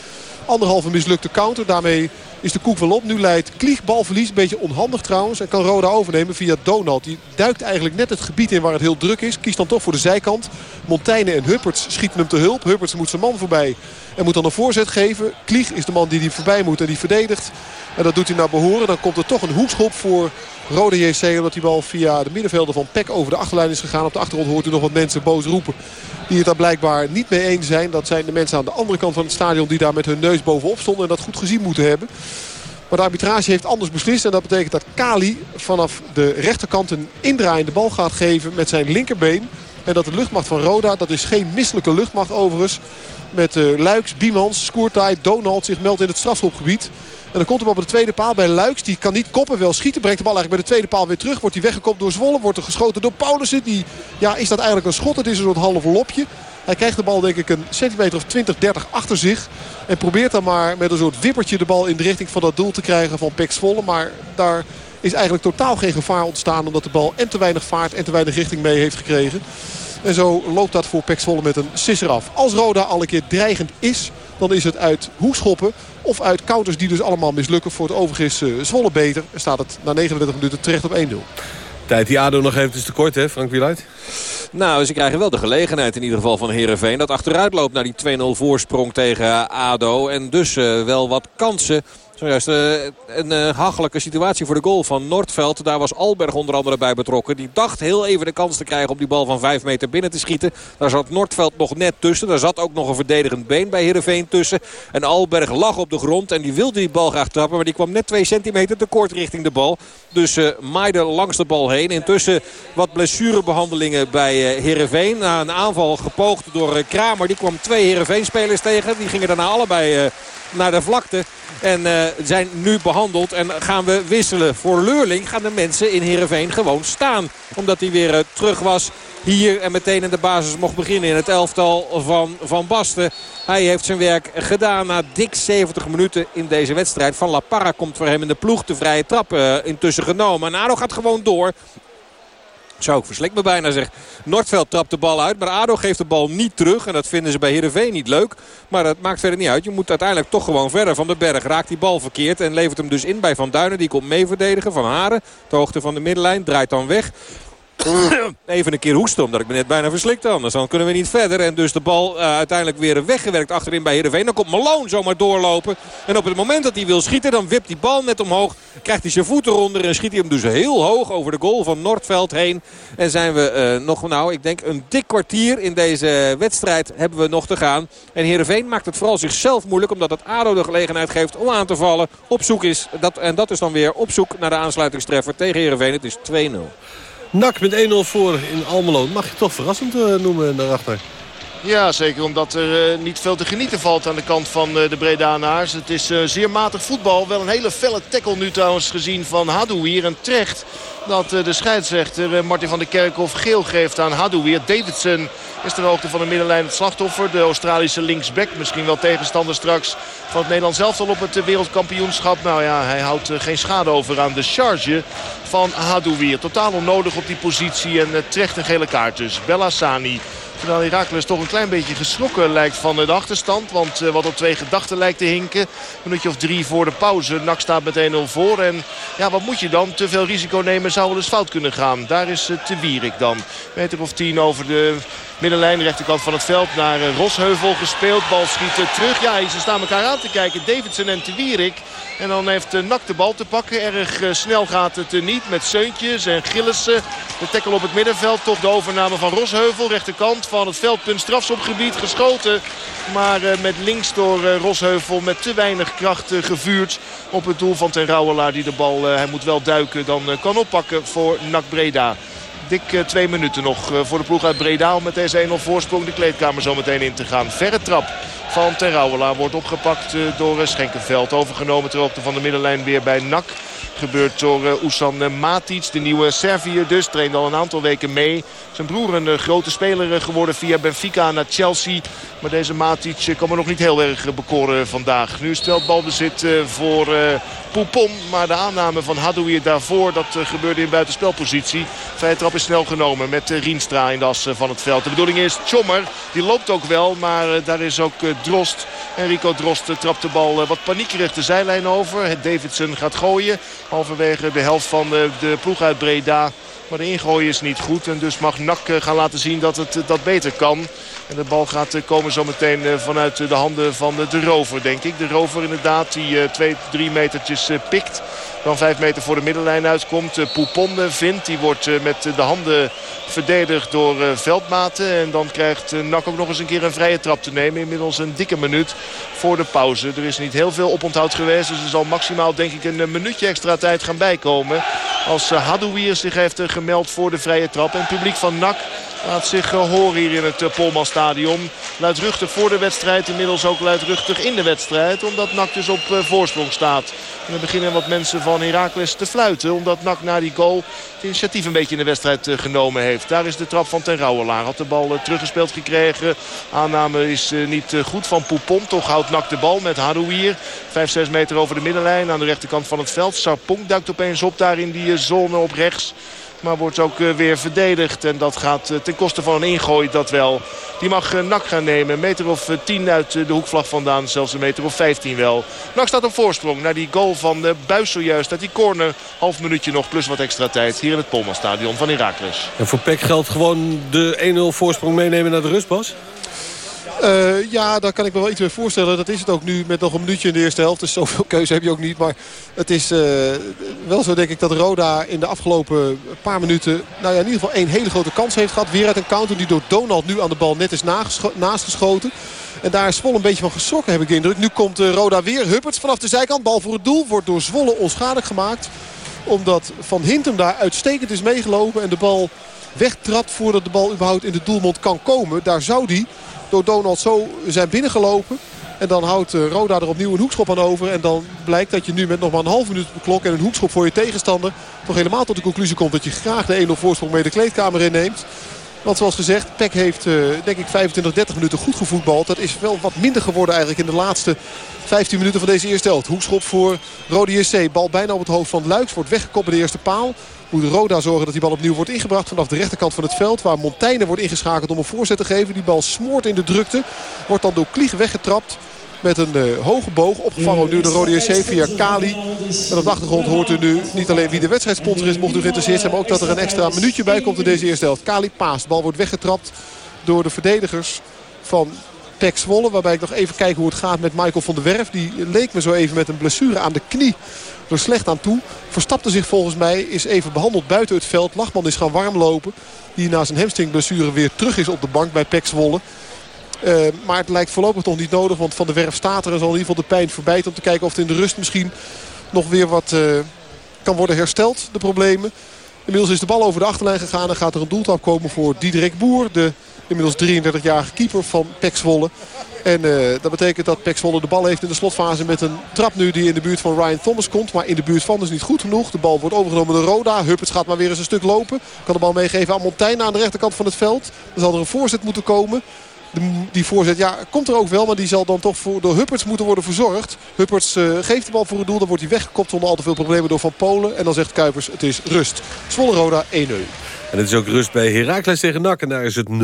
[SPEAKER 6] Anderhalve mislukte counter. Daarmee is de koek wel op. Nu leidt Klieg balverlies. Een beetje onhandig trouwens. En kan Roda overnemen via Donald. Die duikt eigenlijk net het gebied in waar het heel druk is. Kiest dan toch voor de zijkant. Montaigne en Hupperts schieten hem te hulp. Hupperts moet zijn man voorbij. En moet dan een voorzet geven. Klieg is de man die die voorbij moet en die verdedigt. En dat doet hij naar behoren. Dan komt er toch een hoekschop voor Rode JC. Omdat die bal via de middenvelder van Peck over de achterlijn is gegaan. Op de achtergrond hoort u nog wat mensen boos roepen. Die het daar blijkbaar niet mee eens zijn. Dat zijn de mensen aan de andere kant van het stadion die daar met hun neus bovenop stonden. En dat goed gezien moeten hebben. Maar de arbitrage heeft anders beslist. En dat betekent dat Kali vanaf de rechterkant een indraaiende bal gaat geven met zijn linkerbeen. En dat de luchtmacht van Roda, dat is geen misselijke luchtmacht overigens. Met uh, Luiks, Biemans, Skoertaai, Donald zich meldt in het strafschopgebied. Dan komt hem op de tweede paal bij Luiks. Die kan niet koppen, wel schieten. Brengt de bal eigenlijk bij de tweede paal weer terug. Wordt hij weggekopt door Zwolle. Wordt er geschoten door Paulussen. Die, ja, is dat eigenlijk een schot? Het is een soort half lopje. Hij krijgt de bal denk ik een centimeter of 20, 30 achter zich. En probeert dan maar met een soort wippertje de bal in de richting van dat doel te krijgen van Pek Zwolle. Maar daar is eigenlijk totaal geen gevaar ontstaan. Omdat de bal en te weinig vaart en te weinig richting mee heeft gekregen. En zo loopt dat voor Pek Zwolle met een sisser af. Als Roda al een keer dreigend is, dan is het uit hoekschoppen of uit counters die dus allemaal mislukken. Voor het overigens uh, Zwolle beter. En staat het na 39 minuten terecht op 1-0.
[SPEAKER 4] Tijd die ADO nog even te kort, hè, Frank Wieluid?
[SPEAKER 5] Nou, ze krijgen wel de gelegenheid in ieder geval van Herenveen dat achteruit loopt naar die 2-0 voorsprong tegen ADO. En dus uh, wel wat kansen Zojuist uh, een uh, hachelijke situatie voor de goal van Noordveld. Daar was Alberg onder andere bij betrokken. Die dacht heel even de kans te krijgen om die bal van 5 meter binnen te schieten. Daar zat Noordveld nog net tussen. Daar zat ook nog een verdedigend been bij Heerenveen tussen. En Alberg lag op de grond en die wilde die bal graag trappen. Maar die kwam net 2 centimeter te kort richting de bal. Dus uh, maaide langs de bal heen. Intussen wat blessurebehandelingen bij uh, Heerenveen. Na een aanval gepoogd door Kramer. Die kwam twee Heerenveen-spelers tegen. Die gingen daarna allebei naar de vlakte. En uh, zijn nu behandeld en gaan we wisselen. Voor Leurling gaan de mensen in Heerenveen gewoon staan. Omdat hij weer uh, terug was hier en meteen in de basis mocht beginnen in het elftal van Van Basten. Hij heeft zijn werk gedaan na dik 70 minuten in deze wedstrijd. Van La Parra komt voor hem in de ploeg. De vrije trap uh, intussen genomen. En gaat gewoon door. Zou ik verslik me bijna zeg. Noordveld trapt de bal uit. Maar ADO geeft de bal niet terug. En dat vinden ze bij Heerenveen niet leuk. Maar dat maakt verder niet uit. Je moet uiteindelijk toch gewoon verder van de berg. Raakt die bal verkeerd. En levert hem dus in bij Van Duinen. Die komt mee verdedigen. Van Haren. De hoogte van de middenlijn. Draait dan weg. Even een keer hoesten, omdat ik me net bijna verslikt anders. Dan kunnen we niet verder. En dus de bal uh, uiteindelijk weer weggewerkt achterin bij Heerenveen. Dan komt Malone zomaar doorlopen. En op het moment dat hij wil schieten, dan wipt die bal net omhoog. Krijgt hij zijn voeten eronder en schiet hij hem dus heel hoog over de goal van Noordveld heen. En zijn we uh, nog, nou, ik denk een dik kwartier in deze wedstrijd hebben we nog te gaan. En Heerenveen maakt het vooral zichzelf moeilijk, omdat het ADO de gelegenheid geeft om aan te vallen. Op zoek is, dat, en dat is dan weer op zoek naar de aansluitingstreffer tegen Heerenveen. Het is 2-0.
[SPEAKER 4] Nak met 1-0 voor in Almelo. Mag je toch verrassend uh, noemen daarachter?
[SPEAKER 7] Ja, zeker omdat er uh, niet veel te genieten valt aan de kant van uh, de Bredanaars. Het is uh, zeer matig voetbal. Wel een hele felle tackle nu trouwens gezien van Hadouier. En terecht dat de scheidsrechter Martin van der Kerkhof geel geeft aan Hadouier. Davidson is ter hoogte van de middenlijn het slachtoffer. De Australische linksback. Misschien wel tegenstander straks van het Nederlands elftal op het wereldkampioenschap. Nou ja, hij houdt geen schade over aan de charge van Hadouier. Totaal onnodig op die positie en terecht een gele kaart dus. Bellassani Terwijl Herakles toch een klein beetje geschrokken lijkt van de achterstand. Want uh, wat op twee gedachten lijkt te hinken. Een minuutje of drie voor de pauze. Nak staat met 1-0 voor. En ja, wat moet je dan? Te veel risico nemen zou wel eens fout kunnen gaan. Daar is uh, Te Wierik dan. Meter of tien over de middenlijn, rechterkant van het veld. Naar uh, Rosheuvel gespeeld. Bal schiet terug. Ja, ze staan elkaar aan te kijken. Davidson en Te Wierik. En dan heeft Nak de bal te pakken. Erg snel gaat het niet met Seuntjes en Gillissen. De tackle op het middenveld. Toch de overname van Rosheuvel. Rechterkant van het veldpunt strafschopgebied geschoten. Maar met links door Rosheuvel met te weinig kracht gevuurd. Op het doel van Ten Rouwelaar die de bal, hij moet wel duiken, dan kan oppakken voor Nak Breda. Dik twee minuten nog voor de ploeg uit Breda om met deze 1-0 voorsprong de kleedkamer zo meteen in te gaan. Verre trap van Ten Rouwelaar wordt opgepakt door Schenkenveld. Overgenomen ter hoogte van de middenlijn weer bij Nak. Gebeurt door uh, Usan Matic, de nieuwe Serviër dus. Traint al een aantal weken mee. Zijn broer een grote speler geworden via Benfica naar Chelsea. Maar deze Matic kan me nog niet heel erg bekoren vandaag. Nu stelt balbezit voor Poupon. Maar de aanname van Hadouier daarvoor, dat gebeurde in buitenspelpositie. Vrije trap is snel genomen met Rienstra in de as van het veld. De bedoeling is Tjommer, die loopt ook wel. Maar daar is ook Drost. Enrico Drost trapt de bal wat paniekerig de zijlijn over. Davidson gaat gooien. Halverwege de helft van de ploeg uit Breda. Maar de ingooi is niet goed. En dus mag Nak gaan laten zien dat het dat beter kan. En de bal gaat komen zometeen vanuit de handen van de rover, denk ik. De rover inderdaad, die twee, drie metertjes pikt. Dan vijf meter voor de middenlijn uitkomt. Poupon vindt. Die wordt met de handen verdedigd door Veldmaten. En dan krijgt Nak ook nog eens een keer een vrije trap te nemen. Inmiddels een dikke minuut voor de pauze. Er is niet heel veel oponthoud geweest. Dus er zal maximaal denk ik een minuutje extra tijd gaan bijkomen. Als Hadouier zich heeft gemeld voor de vrije trap. En het publiek van Nak laat zich horen hier in het Polmanstadion. Luidruchtig voor de wedstrijd. Inmiddels ook luidruchtig in de wedstrijd. Omdat Nak dus op voorsprong staat. En dan beginnen wat mensen van Heracles te fluiten. Omdat Nak na die goal het initiatief een beetje in de wedstrijd genomen heeft. Daar is de trap van Ten Rouwelaar. Had de bal teruggespeeld gekregen. Aanname is niet goed van Poupon. Toch houdt Nak de bal met Harouier. 5, 6 meter over de middenlijn aan de rechterkant van het veld. Sarpong duikt opeens op daar in die zone op rechts. Maar wordt ook weer verdedigd. En dat gaat ten koste van een ingooi dat wel. Die mag Nak gaan nemen. Een meter of 10 uit de hoekvlag vandaan. Zelfs een meter of 15 wel. Nak staat op voorsprong naar die goal van Buis zojuist. Uit die corner. Half minuutje nog plus wat extra tijd. Hier in het Polmanstadion van Heracles.
[SPEAKER 4] En voor Peck geldt gewoon de 1-0 voorsprong meenemen naar de rustbas?
[SPEAKER 6] Uh, ja, daar kan ik me wel iets mee voorstellen. Dat is het ook nu met nog een minuutje in de eerste helft. Dus zoveel keuze heb je ook niet. Maar het is uh, wel zo denk ik dat Roda in de afgelopen paar minuten... Nou ja, in ieder geval één hele grote kans heeft gehad. Weer uit een counter die door Donald nu aan de bal net is naast geschoten. En daar is Zwolle een beetje van geschrokken heb ik de indruk. Nu komt uh, Roda weer. Hupperts vanaf de zijkant. Bal voor het doel. Wordt door Zwolle onschadelijk gemaakt. Omdat Van Hintem daar uitstekend is meegelopen. En de bal wegtrapt voordat de bal überhaupt in de doelmond kan komen. Daar zou die door Donald zo zijn binnengelopen. En dan houdt Roda er opnieuw een hoekschop aan over. En dan blijkt dat je nu met nog maar een half minuut op de klok en een hoekschop voor je tegenstander... toch helemaal tot de conclusie komt dat je graag de 1-0 voorsprong mee de kleedkamer inneemt. Want zoals gezegd, Peck heeft denk ik 25, 30 minuten goed gevoetbald. Dat is wel wat minder geworden eigenlijk in de laatste 15 minuten van deze eerste helft. Hoekschop voor Rode JC. Bal bijna op het hoofd van Luiks. Wordt weggekopt de eerste paal. Moet Roda zorgen dat die bal opnieuw wordt ingebracht vanaf de rechterkant van het veld. Waar Montaigne wordt ingeschakeld om een voorzet te geven. Die bal smoort in de drukte. Wordt dan door Klieg weggetrapt. Met een uh, hoge boog. Opgevangen nu de Rode JC via Kali. En op de achtergrond hoort u nu niet alleen wie de wedstrijdsponsor is. Mocht u geïnteresseerd zijn. Maar ook dat er een extra minuutje bij komt in deze eerste helft. Kali paast. De bal wordt weggetrapt door de verdedigers van Pek Zwolle. Waarbij ik nog even kijk hoe het gaat met Michael van der Werf. Die leek me zo even met een blessure aan de knie er slecht aan toe. Verstapte zich volgens mij, is even behandeld buiten het veld. Lachman is gaan warm lopen. Die na zijn hamstringblessure weer terug is op de bank bij Pek Zwolle. Uh, maar het lijkt voorlopig nog niet nodig. Want Van der Werf staat er en zal in ieder geval de pijn voorbij. Om te kijken of het in de rust misschien nog weer wat uh, kan worden hersteld. De problemen. Inmiddels is de bal over de achterlijn gegaan. En gaat er een doeltrap komen voor Diederik Boer. De inmiddels 33-jarige keeper van Pek Zwolle. En uh, dat betekent dat Pek Zwolle de bal heeft in de slotfase met een trap nu die in de buurt van Ryan Thomas komt. Maar in de buurt van is niet goed genoeg. De bal wordt overgenomen door Roda. Huppets gaat maar weer eens een stuk lopen. Kan de bal meegeven aan Montaigne aan de rechterkant van het veld. Dan zal er een voorzet moeten komen. Die voorzet ja, komt er ook wel, maar die zal dan toch door Hupperts moeten worden verzorgd. Hupperts uh, geeft de bal voor het doel, dan wordt hij weggekopt zonder al te veel problemen door Van Polen. En dan zegt Kuipers, het is rust. Zwolle Roda 1-0. En
[SPEAKER 4] het is ook rust bij Heracles tegen NAC en daar is het 0-1.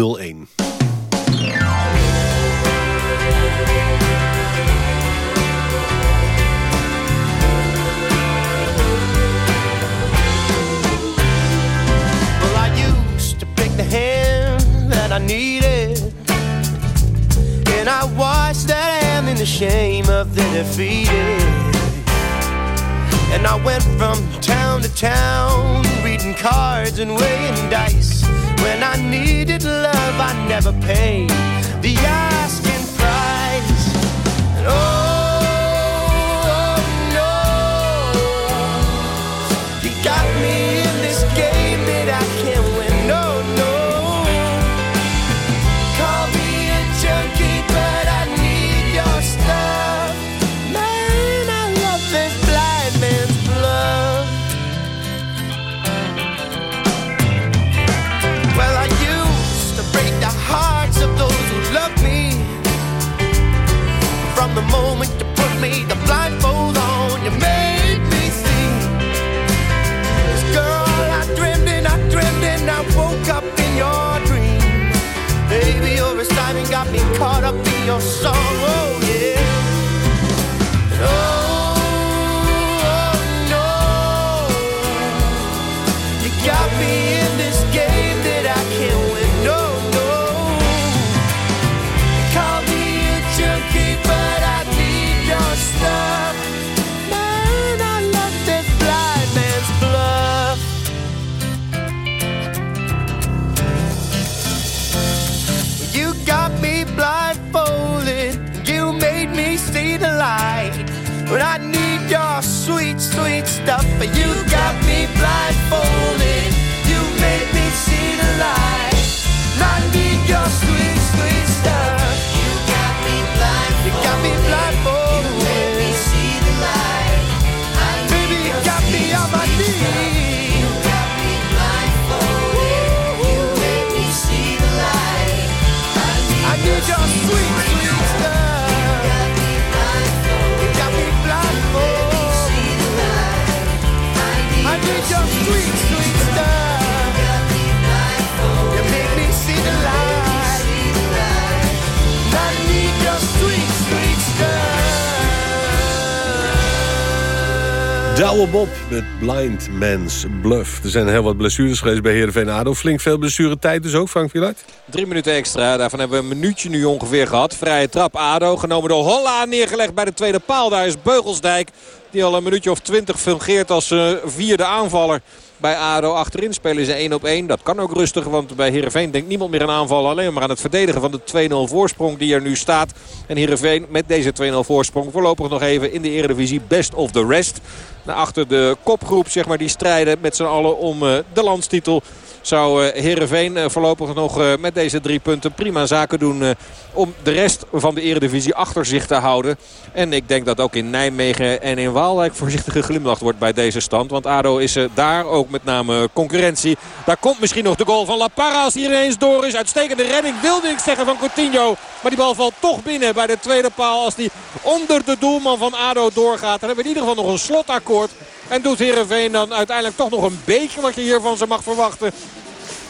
[SPEAKER 9] the shame of the defeated. And I went from town to town, cards and weighing dice. When I needed love, I never paid the asking made the blindfold on. You made me see. Girl, I dreamed and I dreamed and I woke up in your dreams. Baby, got me caught up in your song. I need your sweet, sweet stuff. For you
[SPEAKER 4] Douwe Bob met Blind Man's Bluff. Er zijn heel wat blessures geweest bij Heerenveen ADO. Flink veel blessuretijd dus ook, Frank Villard.
[SPEAKER 5] Drie minuten extra. Daarvan hebben we een minuutje nu ongeveer gehad. Vrije trap ADO. Genomen door Holla. Neergelegd bij de tweede paal. Daar is Beugelsdijk. Die al een minuutje of twintig fungeert als eh, vierde aanvaller. Bij ADO achterin spelen ze 1 op 1. Dat kan ook rustig, want bij Heerenveen denkt niemand meer aan aanvallen. Alleen maar aan het verdedigen van de 2-0 voorsprong die er nu staat. En Heerenveen met deze 2-0 voorsprong voorlopig nog even in de Eredivisie best of the rest. Naar achter de kopgroep, zeg maar, die strijden met z'n allen om eh, de landstitel zou eh, Heerenveen eh, voorlopig nog eh, met deze drie punten prima zaken doen... eh, om de rest van de eredivisie achter zich te houden. En ik denk dat ook in Nijmegen en in Waalwijk voorzichtig geglimlacht wordt bij deze stand. Want ADO is eh, daar ook met name concurrentie. Daar komt misschien nog de goal van La Parra als hij ineens door is. Uitstekende redding wilde ik zeggen van Coutinho. Maar die bal valt toch binnen bij de tweede paal als die onder de doelman van ADO doorgaat. Dan hebben we in ieder geval nog een slotakkoord. En doet Heerenveen dan uiteindelijk toch nog een beetje wat je hiervan ze mag verwachten.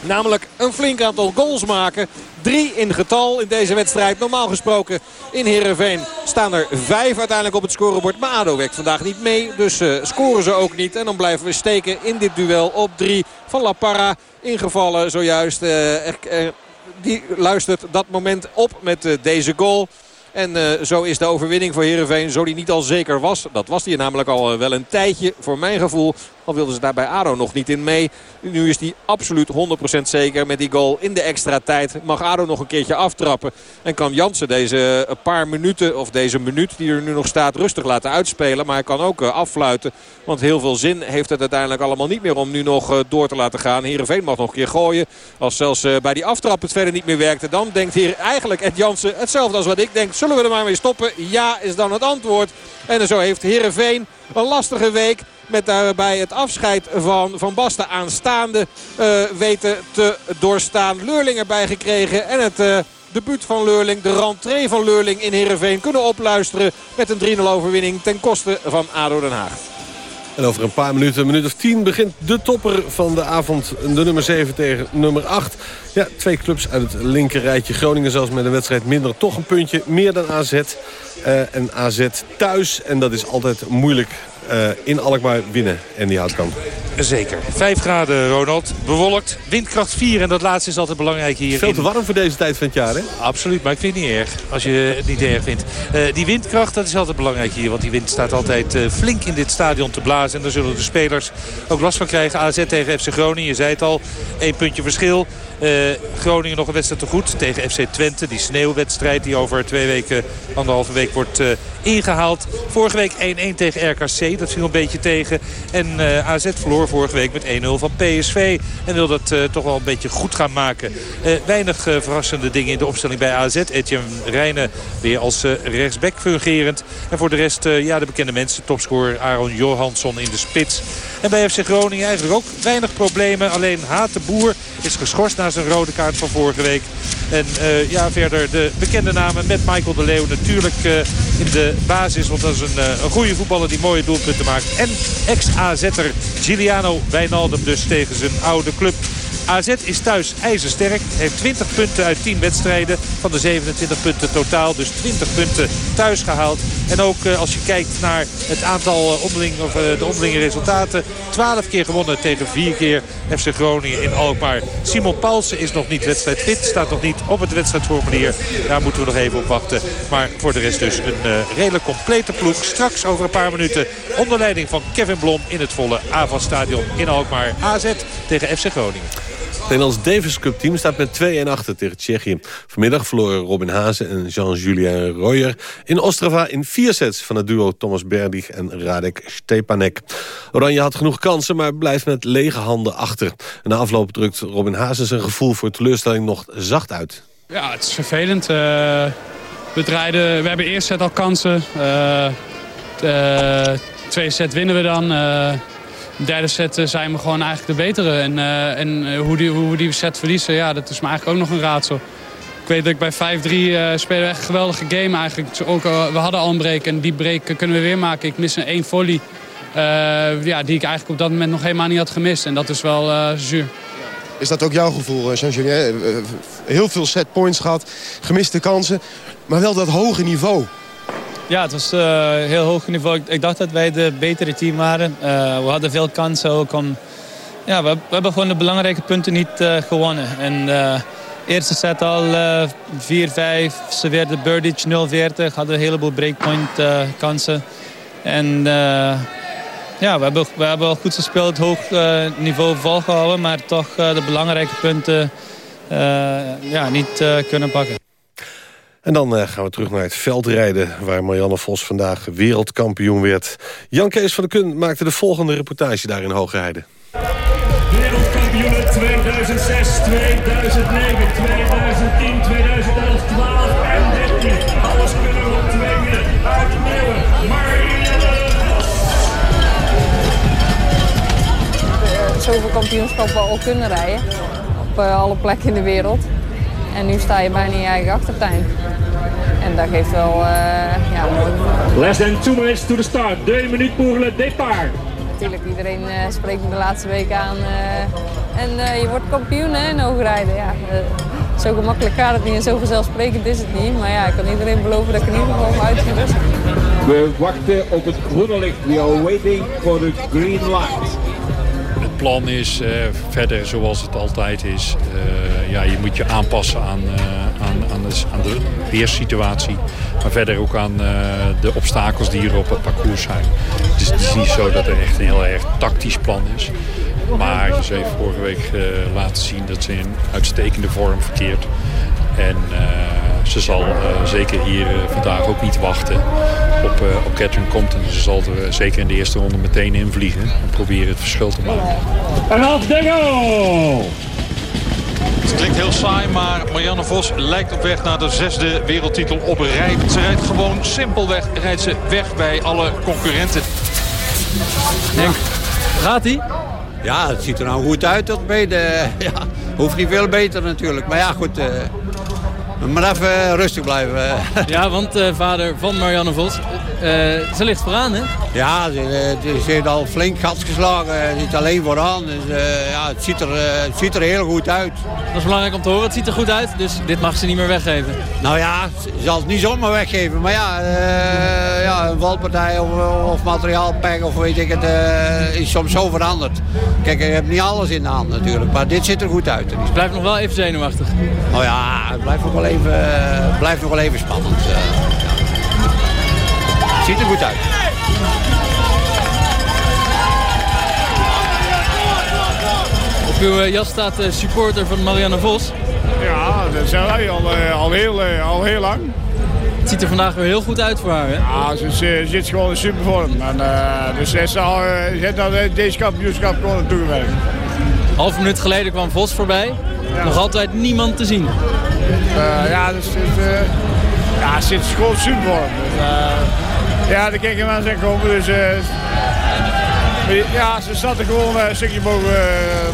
[SPEAKER 5] Namelijk een flink aantal goals maken. Drie in getal in deze wedstrijd. Normaal gesproken in Heerenveen staan er vijf uiteindelijk op het scorebord. Maar ADO werkt vandaag niet mee. Dus eh, scoren ze ook niet. En dan blijven we steken in dit duel op drie van La Parra. Ingevallen zojuist. eh, eh, die luistert dat moment op met deze goal. En eh, zo is de overwinning voor Heerenveen, zo die niet al zeker was. Dat was die namelijk al eh, wel een tijdje, voor mijn gevoel. Al wilden ze daar bij ADO nog niet in mee. Nu is die absoluut 100% zeker met die goal in de extra tijd. Mag ADO nog een keertje aftrappen. En kan Jansen deze eh, paar minuten, of deze minuut die er nu nog staat, rustig laten uitspelen. Maar hij kan ook eh, affluiten. Want heel veel zin heeft het uiteindelijk allemaal niet meer om nu nog eh, door te laten gaan. Heerenveen mag nog een keer gooien. Als zelfs bij die aftrap het verder niet meer werkte. Dan denkt hier eigenlijk Ed Jansen hetzelfde als wat ik denk. Zullen we er maar mee stoppen? Ja is dan het antwoord. En zo heeft Heerenveen een lastige week. Met daarbij het afscheid van Van Basten aanstaande eh, weten te doorstaan. Leurling erbij gekregen en het... eh, debuut van Leurling, de rentree van Leurling in Heerenveen kunnen opluisteren met een 3-0 overwinning ten koste van ADO Den Haag.
[SPEAKER 4] En over een paar minuten, een minuut of tien, begint de topper van de avond. De nummer 7 tegen nummer 8. Ja, twee clubs uit het linker rijtje. Groningen zelfs met een wedstrijd minder. Toch een puntje meer dan AZ. Eh, en AZ thuis. En dat is altijd moeilijk eh, in Alkmaar winnen. En die houtkamp.
[SPEAKER 10] Zeker. 5 graden, Ronald. Bewolkt. Windkracht 4. En dat laatste is altijd belangrijk hier.
[SPEAKER 4] Veel te warm voor deze tijd van het jaar, hè?
[SPEAKER 10] Absoluut, maar ik vind het niet erg. Als je het niet erg vindt. Eh, die windkracht, dat is altijd belangrijk hier. Want die wind staat altijd eh, flink in dit stadion te blazen. En daar zullen de spelers ook last van krijgen. AZ tegen FC Groningen, je zei het al. Eén puntje verschil. Eh, Groningen nog een wedstrijd te goed tegen FC Twente. Die sneeuwwedstrijd die over twee weken, anderhalve week wordt eh, ingehaald. Vorige week 1-1 tegen RKC. Dat viel een beetje tegen. En eh, AZ verloor vorige week met 1-0 van PSV. En wil dat toch wel een beetje goed gaan maken. Weinig verrassende dingen in de opstelling bij AZ. Etienne Rijnen weer als rechtsback fungerend. En voor de rest ja, de bekende mensen. Topscorer Aaron Johansson in de spits. En bij FC Groningen eigenlijk ook weinig problemen. Alleen Haat Boer is geschorst na zijn rode kaart van vorige week. En eh, ja, verder de bekende namen met Michael de Leeuw natuurlijk eh, in de basis. Want dat is een, eh, een goede voetballer die mooie doelpunten maakt. En ex-AZ'er Giuliano Wijnaldum dus tegen zijn oude club. AZ is thuis ijzersterk. Heeft 20 punten uit 10 wedstrijden van de 27 punten totaal. Dus 20 punten thuis gehaald. En ook als je kijkt naar het aantal onderling, of, de onderlinge resultaten. 12 keer gewonnen tegen 4 keer FC Groningen in Alkmaar. Simon Paulsen is nog niet wedstrijdfit. Staat nog niet op het wedstrijdformulier. Daar moeten we nog even op wachten. Maar voor de rest dus een redelijk complete ploeg. Straks over een paar minuten onder leiding van Kevin Blom in het volle AVA-stadion in Alkmaar. AZ tegen FC Groningen.
[SPEAKER 4] Het Nederlands Davis Cup team staat met 2-1 achter tegen Tsjechië. Vanmiddag verloren Robin Hazen en Jean-Julien Royer in Ostrava in vier sets van het duo Thomas Berdig en Radek Stepanek. Oranje had genoeg kansen, maar blijft met lege handen achter. En na afloop drukt Robin Hazen zijn gevoel voor teleurstelling nog zacht uit.
[SPEAKER 11] Ja, het is vervelend. Uh, we, draaiden, we hebben eerst set al kansen. Uh, de tweede set winnen we dan. De derde set zijn we gewoon eigenlijk de betere. En, en hoe, die, hoe die set verliezen, ja, dat is me eigenlijk ook nog een raadsel. Ik weet dat ik bij 5-3 uh, een geweldige game eigenlijk. Ook, we hadden al een break en die break kunnen we weer maken. Ik mis een één volley ja, die ik eigenlijk op dat moment nog helemaal niet had gemist. En dat is wel zuur.
[SPEAKER 12] Is dat ook jouw gevoel, Jean-Julien? Heel veel set points gehad, gemiste kansen, maar wel dat hoge niveau.
[SPEAKER 13] Ja, het was uh, heel hoog niveau. Ik, dacht dat wij de betere team waren. Uh, we hadden veel kansen ook om... Ja, we, we hebben gewoon de belangrijke punten niet uh, gewonnen. En eerste set al 4-5, serveerde Burdage 0-40. Hadden een heleboel breakpoint kansen. En ja, we hebben, we hebben wel goed gespeeld, hoog niveau volgehouden. Maar toch de belangrijke punten ja, niet kunnen pakken.
[SPEAKER 4] En dan uh, gaan we terug naar het veldrijden... waar Marianne Vos vandaag wereldkampioen werd. Jan Kees van der Kun maakte de volgende reportage daar in Hoogheide.
[SPEAKER 14] Wereldkampioenen 2006, 2009, 2010, 2011, 12 en 13. Alles kunnen we op twee wielen uit Meeuwen. Marianne
[SPEAKER 15] Vos. Zoveel kampioenschappen al kunnen rijden. Op uh, alle plekken in de wereld. En nu sta je bijna in je eigen achtertuin. En dat geeft wel, uh, ja...
[SPEAKER 14] Less than two minutes to the start. Deux minutes pour le départ.
[SPEAKER 15] Natuurlijk, iedereen uh, spreekt me de laatste weken aan. Uh, en je wordt kampioen hè, in hoogrijden. Ja, zo gemakkelijk gaat het niet en zo vanzelfsprekend is het niet. Maar ja, ik kan iedereen beloven dat ik in ieder geval uitgerusten.
[SPEAKER 14] We wachten op het groene licht. We are waiting for the green light
[SPEAKER 16] plan is uh, verder zoals het altijd is. Uh, ja, je moet je aanpassen aan, uh, aan, aan, de, aan de weerssituatie. Maar verder ook aan de obstakels die hier op het parcours zijn. Dus het is niet zo dat er echt een heel erg tactisch plan is. Maar ze heeft vorige week laten zien dat ze in uitstekende vorm verkeert. En ze zal uh, zeker hier uh, vandaag ook niet wachten op, uh, op Catherine Compton. Ze zal er zeker in de eerste ronde meteen invliegen en proberen het verschil te maken.
[SPEAKER 14] En af de goal!
[SPEAKER 10] Het klinkt heel saai, maar Marianne Vos lijkt op weg naar de zesde wereldtitel op rij. Ze rijdt gewoon simpelweg rijdt ze weg bij alle concurrenten.
[SPEAKER 17] Denk, gaat hij? Ja, het ziet er nou goed uit tot bij de... Ja, hoeft niet veel beter natuurlijk. Maar ja, goed... Uh, maar even rustig blijven.
[SPEAKER 13] Ja, want uh, vader van Marianne Vos, uh, ze ligt vooraan, hè?
[SPEAKER 17] Ja, ze, ze heeft al flink gas geslagen. Ze zit alleen vooraan. Dus uh, ja, het ziet, er, het ziet er heel goed uit.
[SPEAKER 13] Dat is belangrijk om te horen. Het ziet er goed uit, dus dit mag ze niet meer weggeven.
[SPEAKER 17] Nou ja, ze zal het niet zomaar weggeven. Maar ja, ja een valpartij of, of materiaalpech of weet ik het, is soms zo veranderd. Kijk, je hebt niet alles in de hand natuurlijk. Maar dit ziet er goed uit.
[SPEAKER 13] Dus blijft nog wel even zenuwachtig.
[SPEAKER 17] Oh ja, het blijft nog wel even, blijft nog wel even spannend. ja. Ziet er goed uit.
[SPEAKER 13] Op uw jas staat de supporter van Marianne Vos.
[SPEAKER 18] Ja, dat zijn wij al, al, heel, al heel lang.
[SPEAKER 13] Het ziet er vandaag weer heel goed uit voor haar, hè?
[SPEAKER 18] Ja, ze, ze zit gewoon in supervorm. En, uh, dus ze heeft naar deze kampioenschap gewoon naartoe gewerkt.
[SPEAKER 13] Half minuut geleden kwam Vos voorbij. Nog altijd niemand te zien.
[SPEAKER 18] Uh, ja, dus, dus uh, ja, zit gewoon supervorm. Dus, ja, de kijken aan zijn komen. Dus, ja, ze staat er gewoon een stukje boven,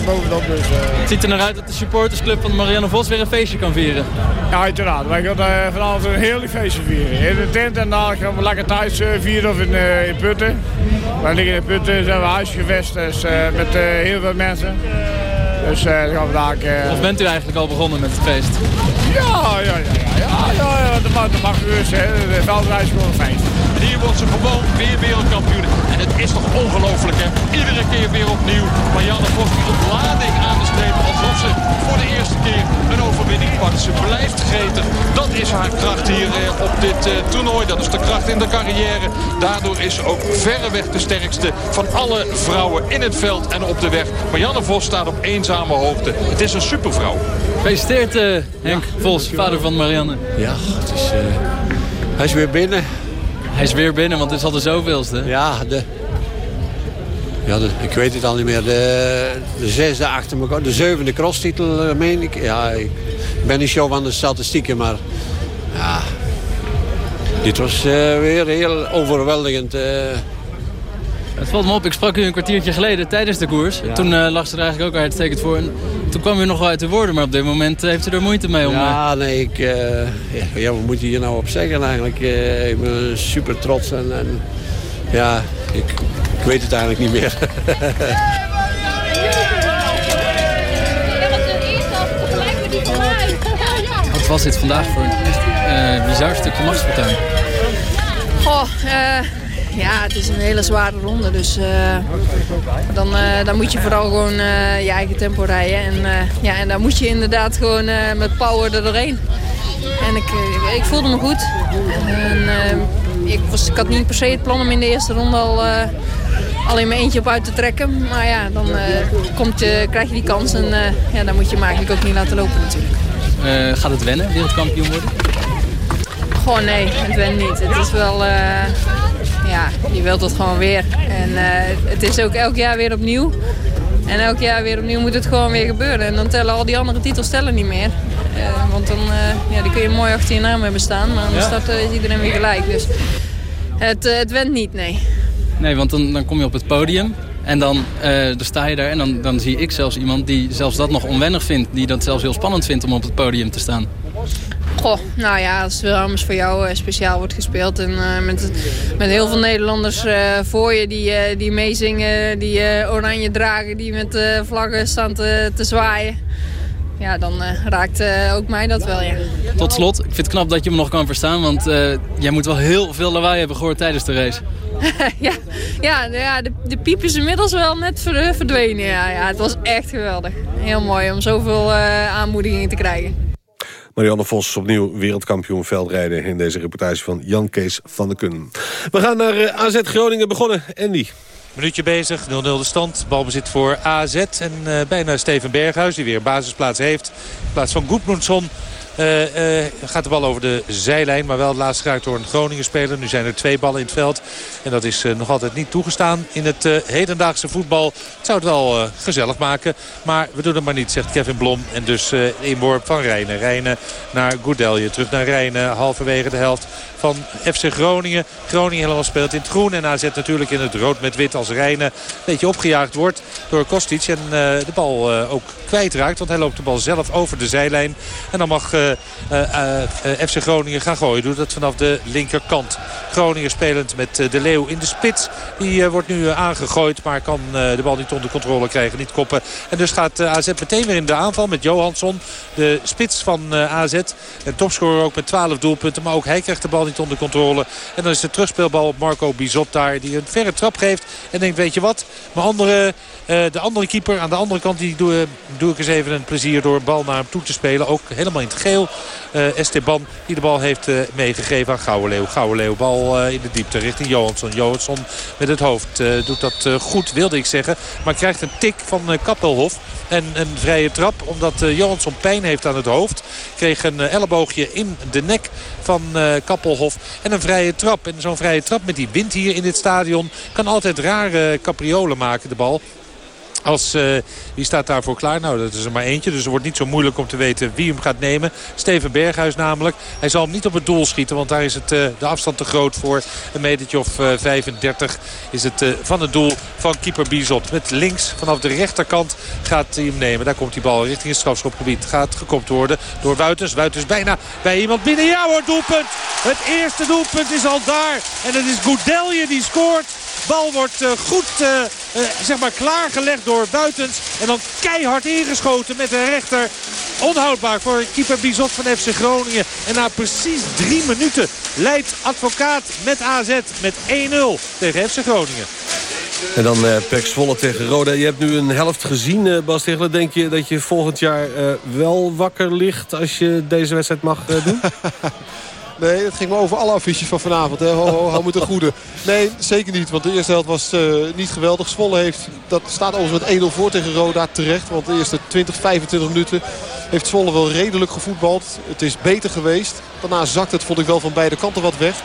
[SPEAKER 18] bovenop. Dus.
[SPEAKER 13] Het ziet er naar uit dat de supportersclub van Marianne Vos weer een feestje kan vieren.
[SPEAKER 18] Ja, uiteraard. Wij gaan vanavond een heel feestje vieren. In de tent en dan gaan we lekker thuis vieren of in, in Putten. Wij liggen in Putten, zijn we huisgevest dus, met heel veel mensen. Dus uh, gaan we daar... Uh...
[SPEAKER 11] Of bent u eigenlijk al begonnen met het feest?
[SPEAKER 18] Ja, ja, ja, ja, ja, ja, ja dat, mag, dat mag dus. Hè. De veldreis is gewoon een feest.
[SPEAKER 19] En hier wordt ze gewoon weer wereldkampioen. En het is toch ongelooflijk, hè? Iedere keer weer opnieuw. Marianne Vos die op lading aan de streep. Alsof ze voor de eerste keer een overwinning pakt. Ze blijft gretig. Dat is haar kracht hier eh, op dit uh, toernooi. Dat is de kracht in de carrière. Daardoor is ze ook verreweg de sterkste van alle vrouwen in het veld en op de weg. Marianne Vos staat op eenzame hoogte. Het is een supervrouw.
[SPEAKER 11] Gefeliciteerd uh, Henk Vos, vader van Marianne.
[SPEAKER 17] Ja, het is, hij is weer binnen.
[SPEAKER 11] Hij is weer binnen, want het is al de zoveelste.
[SPEAKER 17] Ja, de, ja de, ik weet het al niet meer. De, de zesde achter elkaar. De zevende crosstitel, meen ik. Ja, ik ben niet zo van de statistieken, maar... Ja, dit was uh, weer heel overweldigend. Uh,
[SPEAKER 11] het valt me op, ik sprak u een kwartiertje geleden tijdens de koers. Ja. Toen uh, lag ze er eigenlijk ook uitstekend voor. En toen kwam u nog wel uit de woorden, maar op dit moment heeft u er moeite mee om...
[SPEAKER 17] Ja, nee, ik, uh, ja, wat moet je hier nou op zeggen eigenlijk? Uh, ik ben super trots en, en ja, ik, ik, weet het eigenlijk niet meer.
[SPEAKER 11] Wat was dit vandaag voor een bizar stukje machtspartij?
[SPEAKER 15] Goh, eh ja, het is een hele zware ronde. Dus uh, dan, uh, dan moet je vooral gewoon uh, je eigen tempo rijden. En, ja, en dan moet je inderdaad gewoon met power er doorheen. En ik, ik voelde me goed. En, ik, was, ik had niet per se het plan om in de eerste ronde al, al in mijn eentje op uit te trekken. Maar ja, dan komt, krijg je die kans en ja, dan moet je hem eigenlijk ook niet laten lopen natuurlijk.
[SPEAKER 11] gaat het wennen, wereldkampioen worden?
[SPEAKER 15] Gewoon nee, het went niet. Het is wel ja, je wilt het gewoon weer. En uh, het is ook elk jaar weer opnieuw. En elk jaar weer opnieuw moet het gewoon weer gebeuren. En dan tellen al die andere titels tellen niet meer. Uh, want dan uh, ja, die kun je mooi achter je naam hebben staan. Maar dan ja. staat, is iedereen weer gelijk. Dus het, het went niet, nee.
[SPEAKER 11] Nee, want dan, dan kom je op het podium. En dan, dan sta je daar en dan, dan zie ik zelfs iemand die zelfs dat nog onwennig vindt. Die dat zelfs heel spannend vindt om op het podium te staan.
[SPEAKER 15] Goh, nou ja, als Wilhelmus voor jou uh, speciaal wordt gespeeld. En uh, met, met heel veel Nederlanders uh, voor je die, die meezingen, die oranje dragen, die met vlaggen staan te, te zwaaien. Ja, dan raakt ook mij dat wel, ja.
[SPEAKER 11] Tot slot, ik vind het knap dat je me nog kan verstaan. Want jij moet wel heel veel lawaai hebben gehoord tijdens de race.
[SPEAKER 15] ja, ja, ja de, de piep is inmiddels wel net verdwenen. Ja, ja, het was echt geweldig. Heel mooi om zoveel aanmoedigingen te krijgen.
[SPEAKER 4] Marianne Vos opnieuw wereldkampioen veldrijden... in deze reportage van Jan Kees van der Kun. We gaan naar uh, AZ Groningen begonnen. Andy.
[SPEAKER 10] Minuutje bezig, 0-0 de stand. Balbezit voor AZ en uh, bijna Steven Berghuis... die weer basisplaats heeft. In plaats van Goedmundsson uh, uh, gaat de bal over de zijlijn. Maar wel laatst geraakt door een Groningen speler. Nu zijn er twee ballen in het veld. En dat is uh, nog altijd niet toegestaan in het hedendaagse voetbal. Het zou het wel gezellig maken. Maar we doen het maar niet, zegt Kevin Blom. En dus inworp van Rijnen. Rijnen naar Goudelje. Terug naar Rijnen. Halverwege de helft van FC Groningen. Groningen helemaal speelt in het groen. En AZ natuurlijk in het rood met wit als Rijnen een beetje opgejaagd wordt door Kostic. En de bal ook kwijtraakt. Want hij loopt de bal zelf over de zijlijn. En dan mag FC Groningen gaan gooien. Doet dat vanaf de linkerkant. Groningen spelend met De Leeuw in de spits. Die wordt nu aangegooid. Maar kan de bal niet onder controle krijgen. Niet koppen. En dus gaat AZ meteen weer in de aanval met Johansson. De spits van AZ. En topscorer ook met 12 doelpunten. Maar ook hij krijgt de bal niet onder controle. En dan is de terugspeelbal op Marco Bizot daar. Die een verre trap geeft. En denkt weet je wat. Mijn andere, de andere keeper aan de andere kant. Die doe, ik eens even een plezier door bal naar hem toe te spelen. Ook helemaal in het geel. Uh, Esteban die de bal heeft uh, meegegeven aan Gouwenleeuw. Gouwenleeuw bal uh, in de diepte richting Johansson. Johansson met het hoofd doet dat goed, wilde ik zeggen. Maar krijgt een tik van Kappelhof. En een vrije trap, omdat Johansson pijn heeft aan het hoofd. Kreeg een elleboogje in de nek van Kappelhof. En een vrije trap. En zo'n vrije trap met die wind hier in dit stadion... kan altijd rare capriolen maken, de bal. Als, uh, wie staat daarvoor klaar? Nou, dat is er maar eentje. Dus het wordt niet zo moeilijk om te weten wie hem gaat nemen. Steven Berghuis namelijk. Hij zal hem niet op het doel schieten. Want daar is het, uh, de afstand te groot voor. Een metertje of uh, 35 is het van het doel van keeper Bizot. Met links vanaf de rechterkant gaat hij hem nemen. Daar komt die bal richting het strafschopgebied. Gaat gekopt worden door Wuitens. Wuitens bijna bij iemand binnen. Ja hoor, doelpunt!
[SPEAKER 5] Het eerste doelpunt is al daar. En het is Goudelje die scoort. Bal wordt uh, goed uh, uh, zeg maar klaargelegd door Buitens. En dan keihard ingeschoten met de rechter. Onhoudbaar voor keeper Bizot van FC Groningen. En na precies drie minuten leidt Advocaat met AZ met 1-0 tegen FC Groningen.
[SPEAKER 4] En dan uh, Pek Zwolle tegen Roda. Je hebt nu een helft gezien, uh, Bas Tegelen. Denk je dat je volgend jaar uh, wel wakker ligt als je deze wedstrijd mag doen?
[SPEAKER 6] Nee, het ging me over alle affiches van vanavond. Hè. Ho, ho, hou me te goede. Nee, zeker niet. Want de eerste helft was uh, niet geweldig. Zwolle heeft, dat staat overigens met 1-0 voor tegen Roda terecht. Want de eerste 20, 25 minuten heeft Zwolle wel redelijk gevoetbald. Het is beter geweest. Daarna zakt het, vond ik wel, van beide kanten wat weg.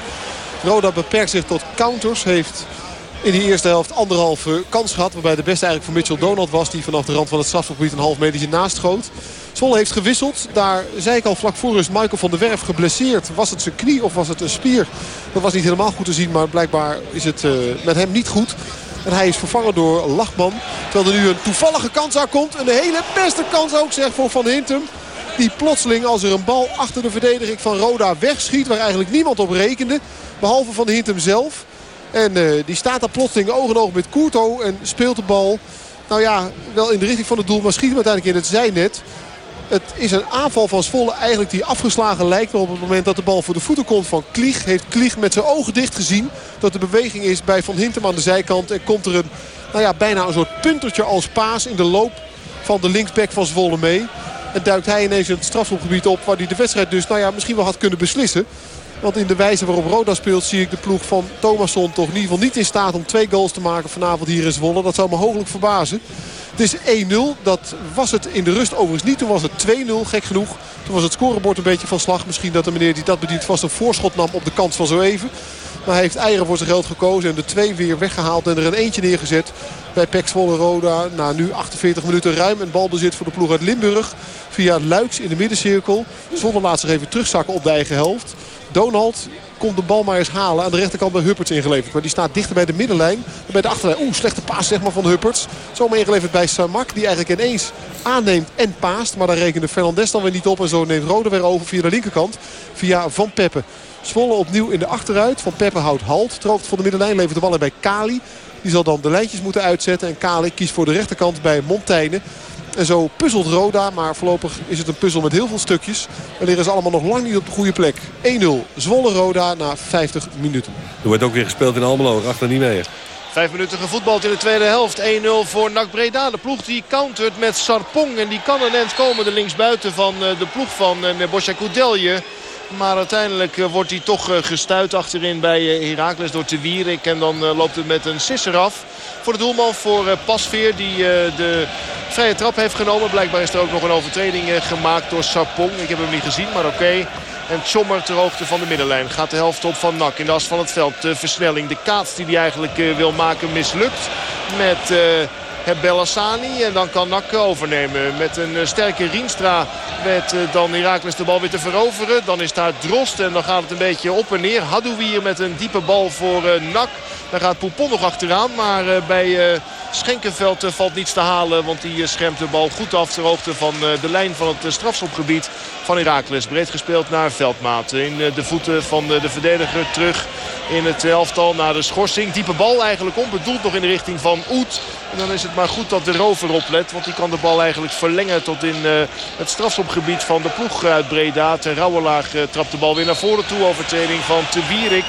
[SPEAKER 6] Roda beperkt zich tot counters. Heeft in die eerste helft anderhalve kans gehad. Waarbij de beste eigenlijk voor Mitchell Donald was. Die vanaf de rand van het strafgebied een half metertje naast schoot. Zwolle heeft gewisseld. Daar zei ik al vlak voor rust Michael van der Werf geblesseerd. Was het zijn knie of was het een spier? Dat was niet helemaal goed te zien. Maar blijkbaar is het uh, met hem niet goed. En hij is vervangen door Lachman. Terwijl er nu een toevallige kans aankomt. Een hele beste kans ook zeg voor Van Hintem. Die plotseling als er een bal achter de verdediging van Roda wegschiet. Waar eigenlijk niemand op rekende. Behalve Van Hintem zelf. En uh, die staat daar plotseling oog in oog met Courto. En speelt de bal. Nou ja, wel in de richting van het doel. Maar schiet hem uiteindelijk in het zijnet. Het is een aanval van Zwolle eigenlijk die afgeslagen lijkt. Maar op het moment dat de bal voor de voeten komt van Klieg... heeft Klieg met zijn ogen dicht gezien dat de beweging is bij Van Hintem aan de zijkant. En komt er een, nou ja, bijna een soort puntertje als paas in de loop van de linksback van Zwolle mee. En duikt hij ineens het strafschopgebied op waar hij de wedstrijd dus nou ja, misschien wel had kunnen beslissen. Want in de wijze waarop Roda speelt zie ik de ploeg van Thomasson toch in ieder geval niet in staat om twee goals te maken vanavond hier in Zwolle. Dat zou me hooglijk verbazen. Het is 1-0. Dat was het in de rust overigens niet. Toen was het 2-0, gek genoeg. Toen was het scorebord een beetje van slag. Misschien dat de meneer die dat bedient vast een voorschot nam op de kans van zo even. Maar hij heeft eieren voor zijn geld gekozen en de twee weer weggehaald en er een eentje neergezet bij Pek Zwolle Roda. Na nu 48 minuten ruim een balbezit voor de ploeg uit Limburg. Via Luiks in de middencirkel. Zwolle laat zich even terugzakken op de eigen helft. Donald komt de bal maar eens halen. Aan de rechterkant bij Hupperts ingeleverd. Maar die staat dichter bij de middenlijn. En bij de achterlijn. Oeh, slechte paas zeg maar van Hupperts. Zomaar ingeleverd bij Samak. Die eigenlijk ineens aanneemt en paast. Maar daar rekende Fernandes dan weer niet op. En zo neemt Rode weer over via de linkerkant. Via Van Peppe. Zwolle opnieuw in de achteruit. Van Peppe houdt halt. Troogt van de middenlijn. Levert de bal bij Kali. Die zal dan de lijntjes moeten uitzetten. En Kali kiest voor de rechterkant bij Montaigne. En zo puzzelt Roda, maar voorlopig is het een puzzel met heel veel stukjes. En liggen ze allemaal nog lang niet op de goede plek. 1-0 Zwolle Roda na 50 minuten.
[SPEAKER 4] Er wordt ook weer gespeeld in Almelo, achter niet mee.
[SPEAKER 7] Vijf minuten gevoetbald in de tweede helft. 1-0 voor NAC Breda. De ploeg die countert met Sarpong. En die kan een end komen, de linksbuiten van de ploeg van Bosja Koudelje. Maar uiteindelijk wordt hij toch gestuurd achterin bij Heracles door Te Wierik. En dan loopt het met een sisser af voor de doelman voor Pasveer. Die de vrije trap heeft genomen. Blijkbaar is er ook nog een overtreding gemaakt door Sarpong. Ik heb hem niet gezien, maar oké. En Tjommer ter hoogte van de middenlijn. Gaat de helft op van Nak in de as van het veld. De versnelling, de kaats die hij eigenlijk wil maken mislukt. Met... Bellassani. En dan kan Nak overnemen. Met een sterke Rienstra met dan Herakles de bal weer te veroveren. Dan is daar Drost en dan gaat het een beetje op en neer. Hadouier met een diepe bal voor Nak. Daar gaat Poupon nog achteraan. Maar bij Schenkenveld valt niets te halen. Want die schermt de bal goed af ter hoogte van de lijn van het strafschopgebied van Herakles. Breed gespeeld naar Veldmaat. In de voeten van de verdediger terug in het elftal naar de schorsing. Diepe bal eigenlijk onbedoeld nog in de richting van Oet. En dan is het maar goed dat de rover oplet. Want die kan de bal eigenlijk verlengen tot in uh, het strafschopgebied van de ploeg uit Breda. Ter Rauwelaar trapt de bal weer naar voren toe. Overtreding van Te Wierik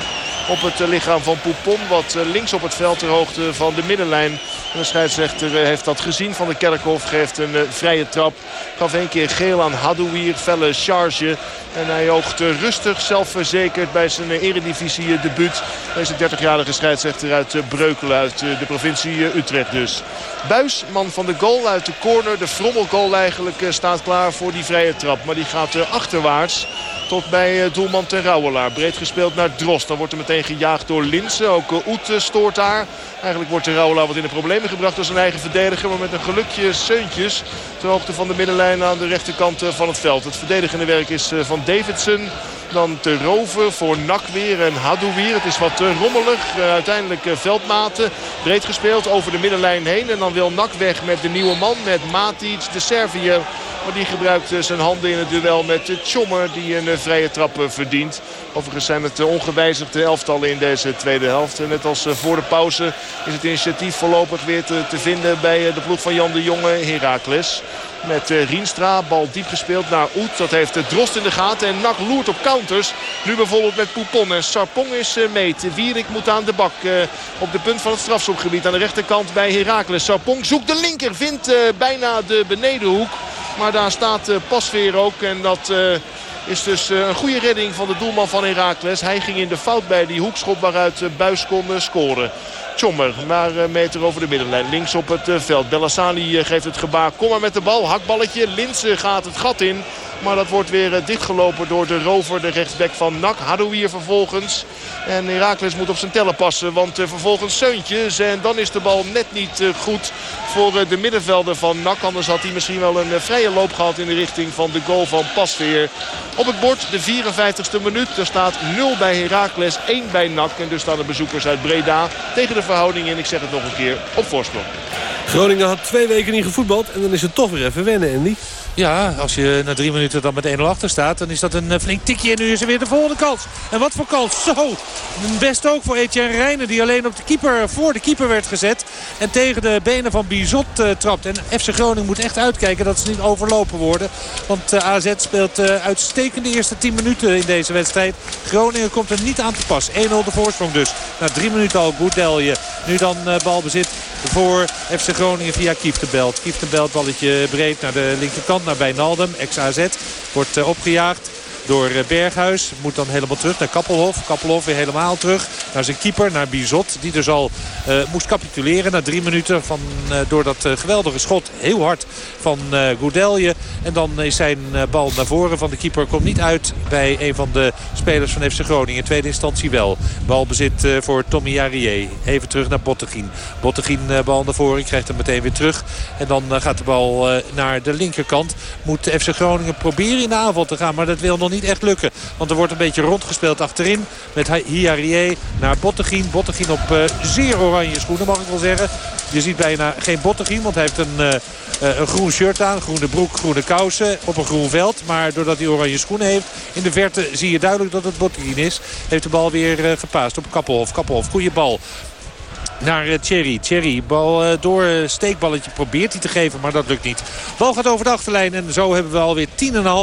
[SPEAKER 7] op het uh, lichaam van Poupon. Wat links op het veld ter hoogte van de middenlijn. En de scheidsrechter heeft dat gezien van de Kerkhof. Geeft een vrije trap. Gaf één keer geel aan Hadouier. Felle charge. En hij oogt rustig, zelfverzekerd bij zijn eredivisie debuut. Deze 30-jarige scheidsrechter uit Breukelen uit de provincie Utrecht dus. Buis, man van de goal uit de corner. De frommelgoal eigenlijk staat klaar voor die vrije trap. Maar die gaat achterwaarts tot bij doelman ten Rauwelaar. Breed gespeeld naar Drost. Dan wordt er meteen gejaagd door Linsen. Ook Oet stoort daar. Eigenlijk wordt ten Rauwelaar wat in de problemen gebracht door zijn eigen verdediger. Maar met een gelukje Seuntjes ter hoogte van de middenlijn aan de rechterkant van het veld. Het verdedigende werk is van Davidson. Dan te roven voor Nak weer en Hadouier. Het is wat rommelig. uiteindelijk veldmaten. Breed gespeeld over de middenlijn heen. En dan wil Nak weg met de nieuwe man. Met Matic, de Serviër. Maar die gebruikt zijn handen in het duel met Tjommer die een vrije trap verdient. Overigens zijn het ongewijzigde elftallen in deze tweede helft. Net als voor de pauze is het initiatief voorlopig weer te, vinden bij de ploeg van Jan de Jonge, Heracles. Met Rienstra, bal diep gespeeld naar Oet. Dat heeft Drost in de gaten en Nak loert op counters. Nu bijvoorbeeld met Poupon en Sarpong is meet. Wierik moet aan de bak op de punt van het strafschopgebied aan de rechterkant bij Heracles. Sarpong zoekt de linker, vindt bijna de benedenhoek. Maar daar staat Pasveer ook en dat... Is dus een goede redding van de doelman van Heracles. Hij ging in de fout bij die hoekschop waaruit Buis kon scoren. Tjommer, maar meter over de middenlijn. Links op het veld. Bellassani geeft het gebaar. Kom maar met de bal. Hakballetje. Linse gaat het gat in. Maar dat wordt weer dichtgelopen door de rover, de rechtsback van NAC. Hadouier vervolgens. En Herakles moet op zijn tellen passen. Want vervolgens Seuntjes. En dan is de bal net niet goed voor de middenvelder van NAC. Anders had hij misschien wel een vrije loop gehad in de richting van de goal van Pasveer. Op het bord de 54ste minuut. Er staat 0 bij Herakles, 1 bij NAC. En dus staan de bezoekers uit Breda tegen de verhouding in. Ik zeg het nog een keer, op voorsprong.
[SPEAKER 4] Groningen had twee weken niet gevoetbald. En dan is het toch weer even wennen, Andy.
[SPEAKER 10] Ja, als je na drie minuten dan met 1-0 achter staat... dan is dat een flink tikje en nu is er weer de volgende kans. En wat voor kans. Zo, best ook voor Etienne Rijnen... die alleen op de keeper, voor de keeper werd gezet... en tegen de benen van Bizot uh, trapt. En FC Groningen moet echt uitkijken dat ze niet overlopen worden. Want uh, AZ speelt uh, uitstekende eerste 10 minuten in deze wedstrijd. Groningen komt er niet aan te pas. 1-0 de voorsprong dus. Na drie minuten al Goedelje. Nu dan balbezit voor FC Groningen via Kieftenbelt. Kieftenbelt balletje breed naar de linkerkant naar Wijnaldum. Ex-AZ wordt opgejaagd door Berghuis. Moet dan helemaal terug naar Kappelhof. Kappelhof weer helemaal terug naar zijn keeper, naar Bizot. Die dus al uh, moest capituleren na drie minuten van, uh, door dat geweldige schot. Heel hard van Goudelje. En dan is zijn bal naar voren van de keeper. Komt niet uit bij een van de spelers van FC Groningen. In tweede instantie wel. Balbezit voor Tommy Jarier. Even terug naar Bottegien. Bottegien bal naar voren. Krijgt hem meteen weer terug. En dan gaat de bal naar de linkerkant. Moet FC Groningen proberen in de aanval te gaan. Maar dat wil nog niet echt lukken. Want er wordt een beetje rondgespeeld achterin. Met Hiarie naar Bottegien. Bottegien op uh, zeer oranje schoenen mag ik wel zeggen. Je ziet bijna geen Bottegien. Want hij heeft een, uh, een groen shirt aan. Groene broek, groene kousen. Op een groen veld. Maar doordat hij oranje schoenen heeft. In de verte zie je duidelijk dat het Bottegien is. Heeft de bal weer gepaast op Kappelhof. Kappelhof, goede bal naar Thierry. Thierry, bal uh, door steekballetje probeert hij te geven, maar dat lukt niet. Bal gaat over de achterlijn en zo hebben we alweer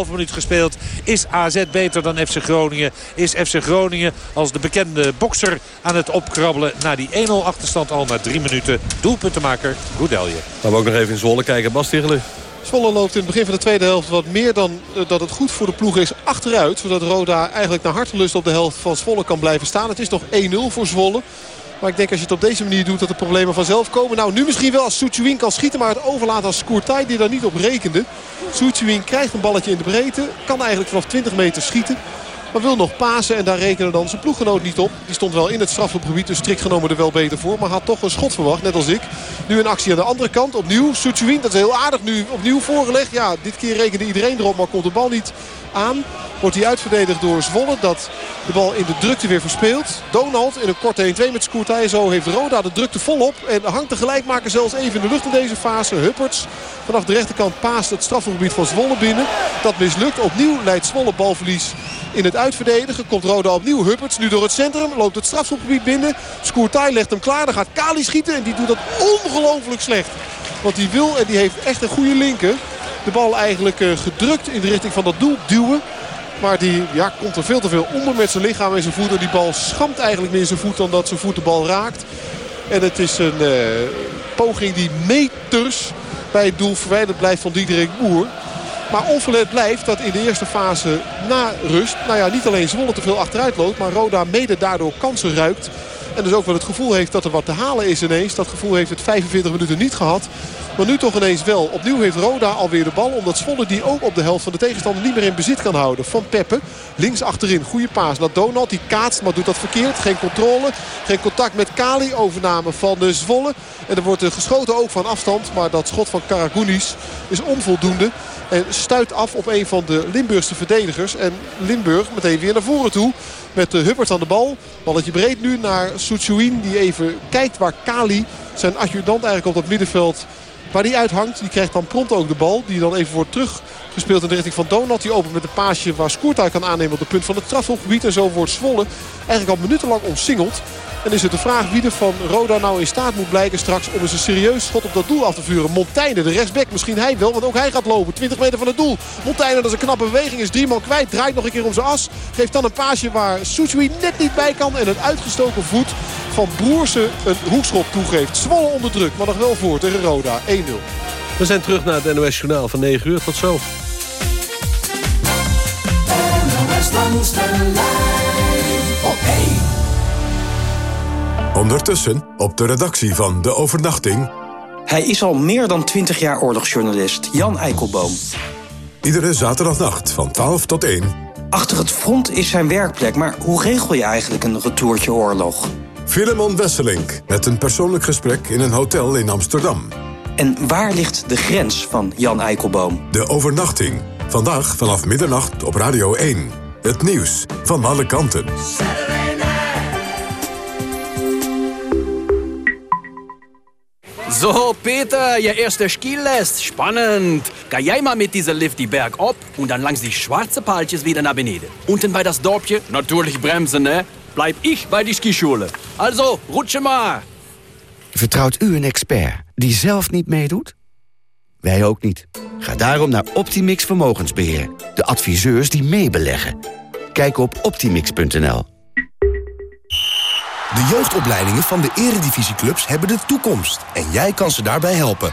[SPEAKER 10] 10,5 minuut gespeeld. Is AZ beter dan FC Groningen? Is FC Groningen als de bekende bokser aan het opkrabbelen... na die 1-0 achterstand al na 3 minuten. Doelpuntenmaker Goedelje.
[SPEAKER 4] Gaan we ook nog even in Zwolle kijken. Bas Tichelen.
[SPEAKER 6] Zwolle loopt in het begin van de tweede helft wat meer dan uh, dat het goed voor de ploeg is achteruit. Zodat Roda eigenlijk naar hartelust op de helft van Zwolle kan blijven staan. Het is nog 1-0 voor Zwolle. Maar ik denk als je het op deze manier doet dat de problemen vanzelf komen. Nou, nu misschien wel als Soetjewin kan schieten. Maar het overlaat aan Skourtai die daar niet op rekende. Soetjewin krijgt een balletje in de breedte. Kan eigenlijk vanaf 20 meter schieten. Maar wil nog pasen en daar rekenen dan zijn ploeggenoot niet op. Die stond wel in het strafschopgebied, dus strikt genomen er wel beter voor. Maar had toch een schot verwacht, net als ik. Nu een actie aan de andere kant, opnieuw. Soetjewin, dat is heel aardig nu opnieuw voorgelegd. Ja, dit keer rekende iedereen erop, maar komt de bal niet aan. Wordt hij uitverdedigd door Zwolle. Dat de bal in de drukte weer verspeelt. Donald in een korte 1-2 met Scoortij. Zo heeft Roda de drukte volop. En hangt de gelijkmaker zelfs even in de lucht in deze fase. Hupperts vanaf de rechterkant paast het strafgebied van Zwolle binnen. Dat mislukt. Opnieuw leidt Zwolle balverlies in het uitverdedigen. Komt Roda opnieuw. Hupperts nu door het centrum. Loopt het strafgebied binnen. Scoortij legt hem klaar. Dan gaat Kali schieten. En die doet dat ongelooflijk slecht. Want die wil en die heeft echt een goede linker. De bal eigenlijk gedrukt in de richting van dat doel duwen. Maar die ja, komt er veel te veel onder met zijn lichaam en zijn voeten. Die bal schamt eigenlijk meer zijn voet dan dat zijn voet de bal raakt. En het is een uh, poging die meters bij het doel verwijderd blijft van Diederik Boer. Maar onverlet blijft dat in de eerste fase na rust... nou ja, niet alleen Zwolle te veel achteruit loopt... maar Roda mede daardoor kansen ruikt. En dus ook wel het gevoel heeft dat er wat te halen is ineens. Dat gevoel heeft het 45 minuten niet gehad. Maar nu toch ineens wel. Opnieuw heeft Roda alweer de bal. Omdat Zwolle die ook op de helft van de tegenstander niet meer in bezit kan houden. Van Peppe. Links achterin. Goede paas naar Donald. Die kaatst maar doet dat verkeerd. Geen controle. Geen contact met Kali. Overname van de Zwolle. En er wordt geschoten ook van afstand. Maar dat schot van Karagounis is onvoldoende. En stuit af op een van de Limburgse verdedigers. En Limburg meteen weer naar voren toe. Met de Hubbert aan de bal. Balletje breed nu naar Soetjouin. Die even kijkt waar Kali zijn adjudant eigenlijk op dat middenveld waar hij uithangt. Die krijgt dan prompt ook de bal. Die dan even wordt teruggespeeld in de richting van Donat. Die opent met een paasje waar Skoertuig kan aannemen op de punt van het strafhofgebied. En zo wordt Zwolle eigenlijk al minutenlang omsingeld. En is het de vraag wie er van Roda nou in staat moet blijken straks om eens een serieus schot op dat doel af te vuren. Montaigne, de rechtsback, misschien hij wel, want ook hij gaat lopen. 20 meter van het doel. Montaigne, dat is een knappe beweging, is drie man kwijt. Draait nog een keer om zijn as. Geeft dan een paasje waar Sousui net niet bij kan. En een uitgestoken voet van Broersen een hoekschop toegeeft. Zwolle onder druk, maar nog wel voor tegen Roda. 1-0.
[SPEAKER 4] We zijn terug naar het NOS Journaal van 9 uur. Tot zo.
[SPEAKER 20] NOS langs de lijn op 1.
[SPEAKER 21] Ondertussen op de redactie van De Overnachting...
[SPEAKER 22] Hij is al meer dan 20 jaar oorlogsjournalist, Jan Eikelboom.
[SPEAKER 21] Iedere zaterdagnacht van 12 tot 1...
[SPEAKER 22] Achter het front is zijn werkplek, maar hoe regel je eigenlijk een retourtje oorlog?
[SPEAKER 21] Filemon Wesselink met een persoonlijk gesprek in een hotel in Amsterdam.
[SPEAKER 22] En waar ligt de grens van Jan Eikelboom?
[SPEAKER 21] De overnachting. Vandaag vanaf middernacht op Radio 1. Het nieuws van alle kanten.
[SPEAKER 23] So, Peter, Ihr erster Skilest. Spannend. Ga jij mal mit dieser Lift die Berg ab und dann langs die schwarze Paltjes wieder nach Beneden. Unten bei das Dorpje, natürlich bremsen, ne? Bleib ich bei die Skischule. Also, rutsche maar.
[SPEAKER 2] Vertrouwt u een expert die zelf niet meedoet? Wij ook niet. Ga daarom naar Optimix Vermogensbeheer. De adviseurs die meebeleggen. Kijk op optimix.nl.
[SPEAKER 24] De jeugdopleidingen van de eredivisieclubs hebben de toekomst. En jij kan ze daarbij helpen.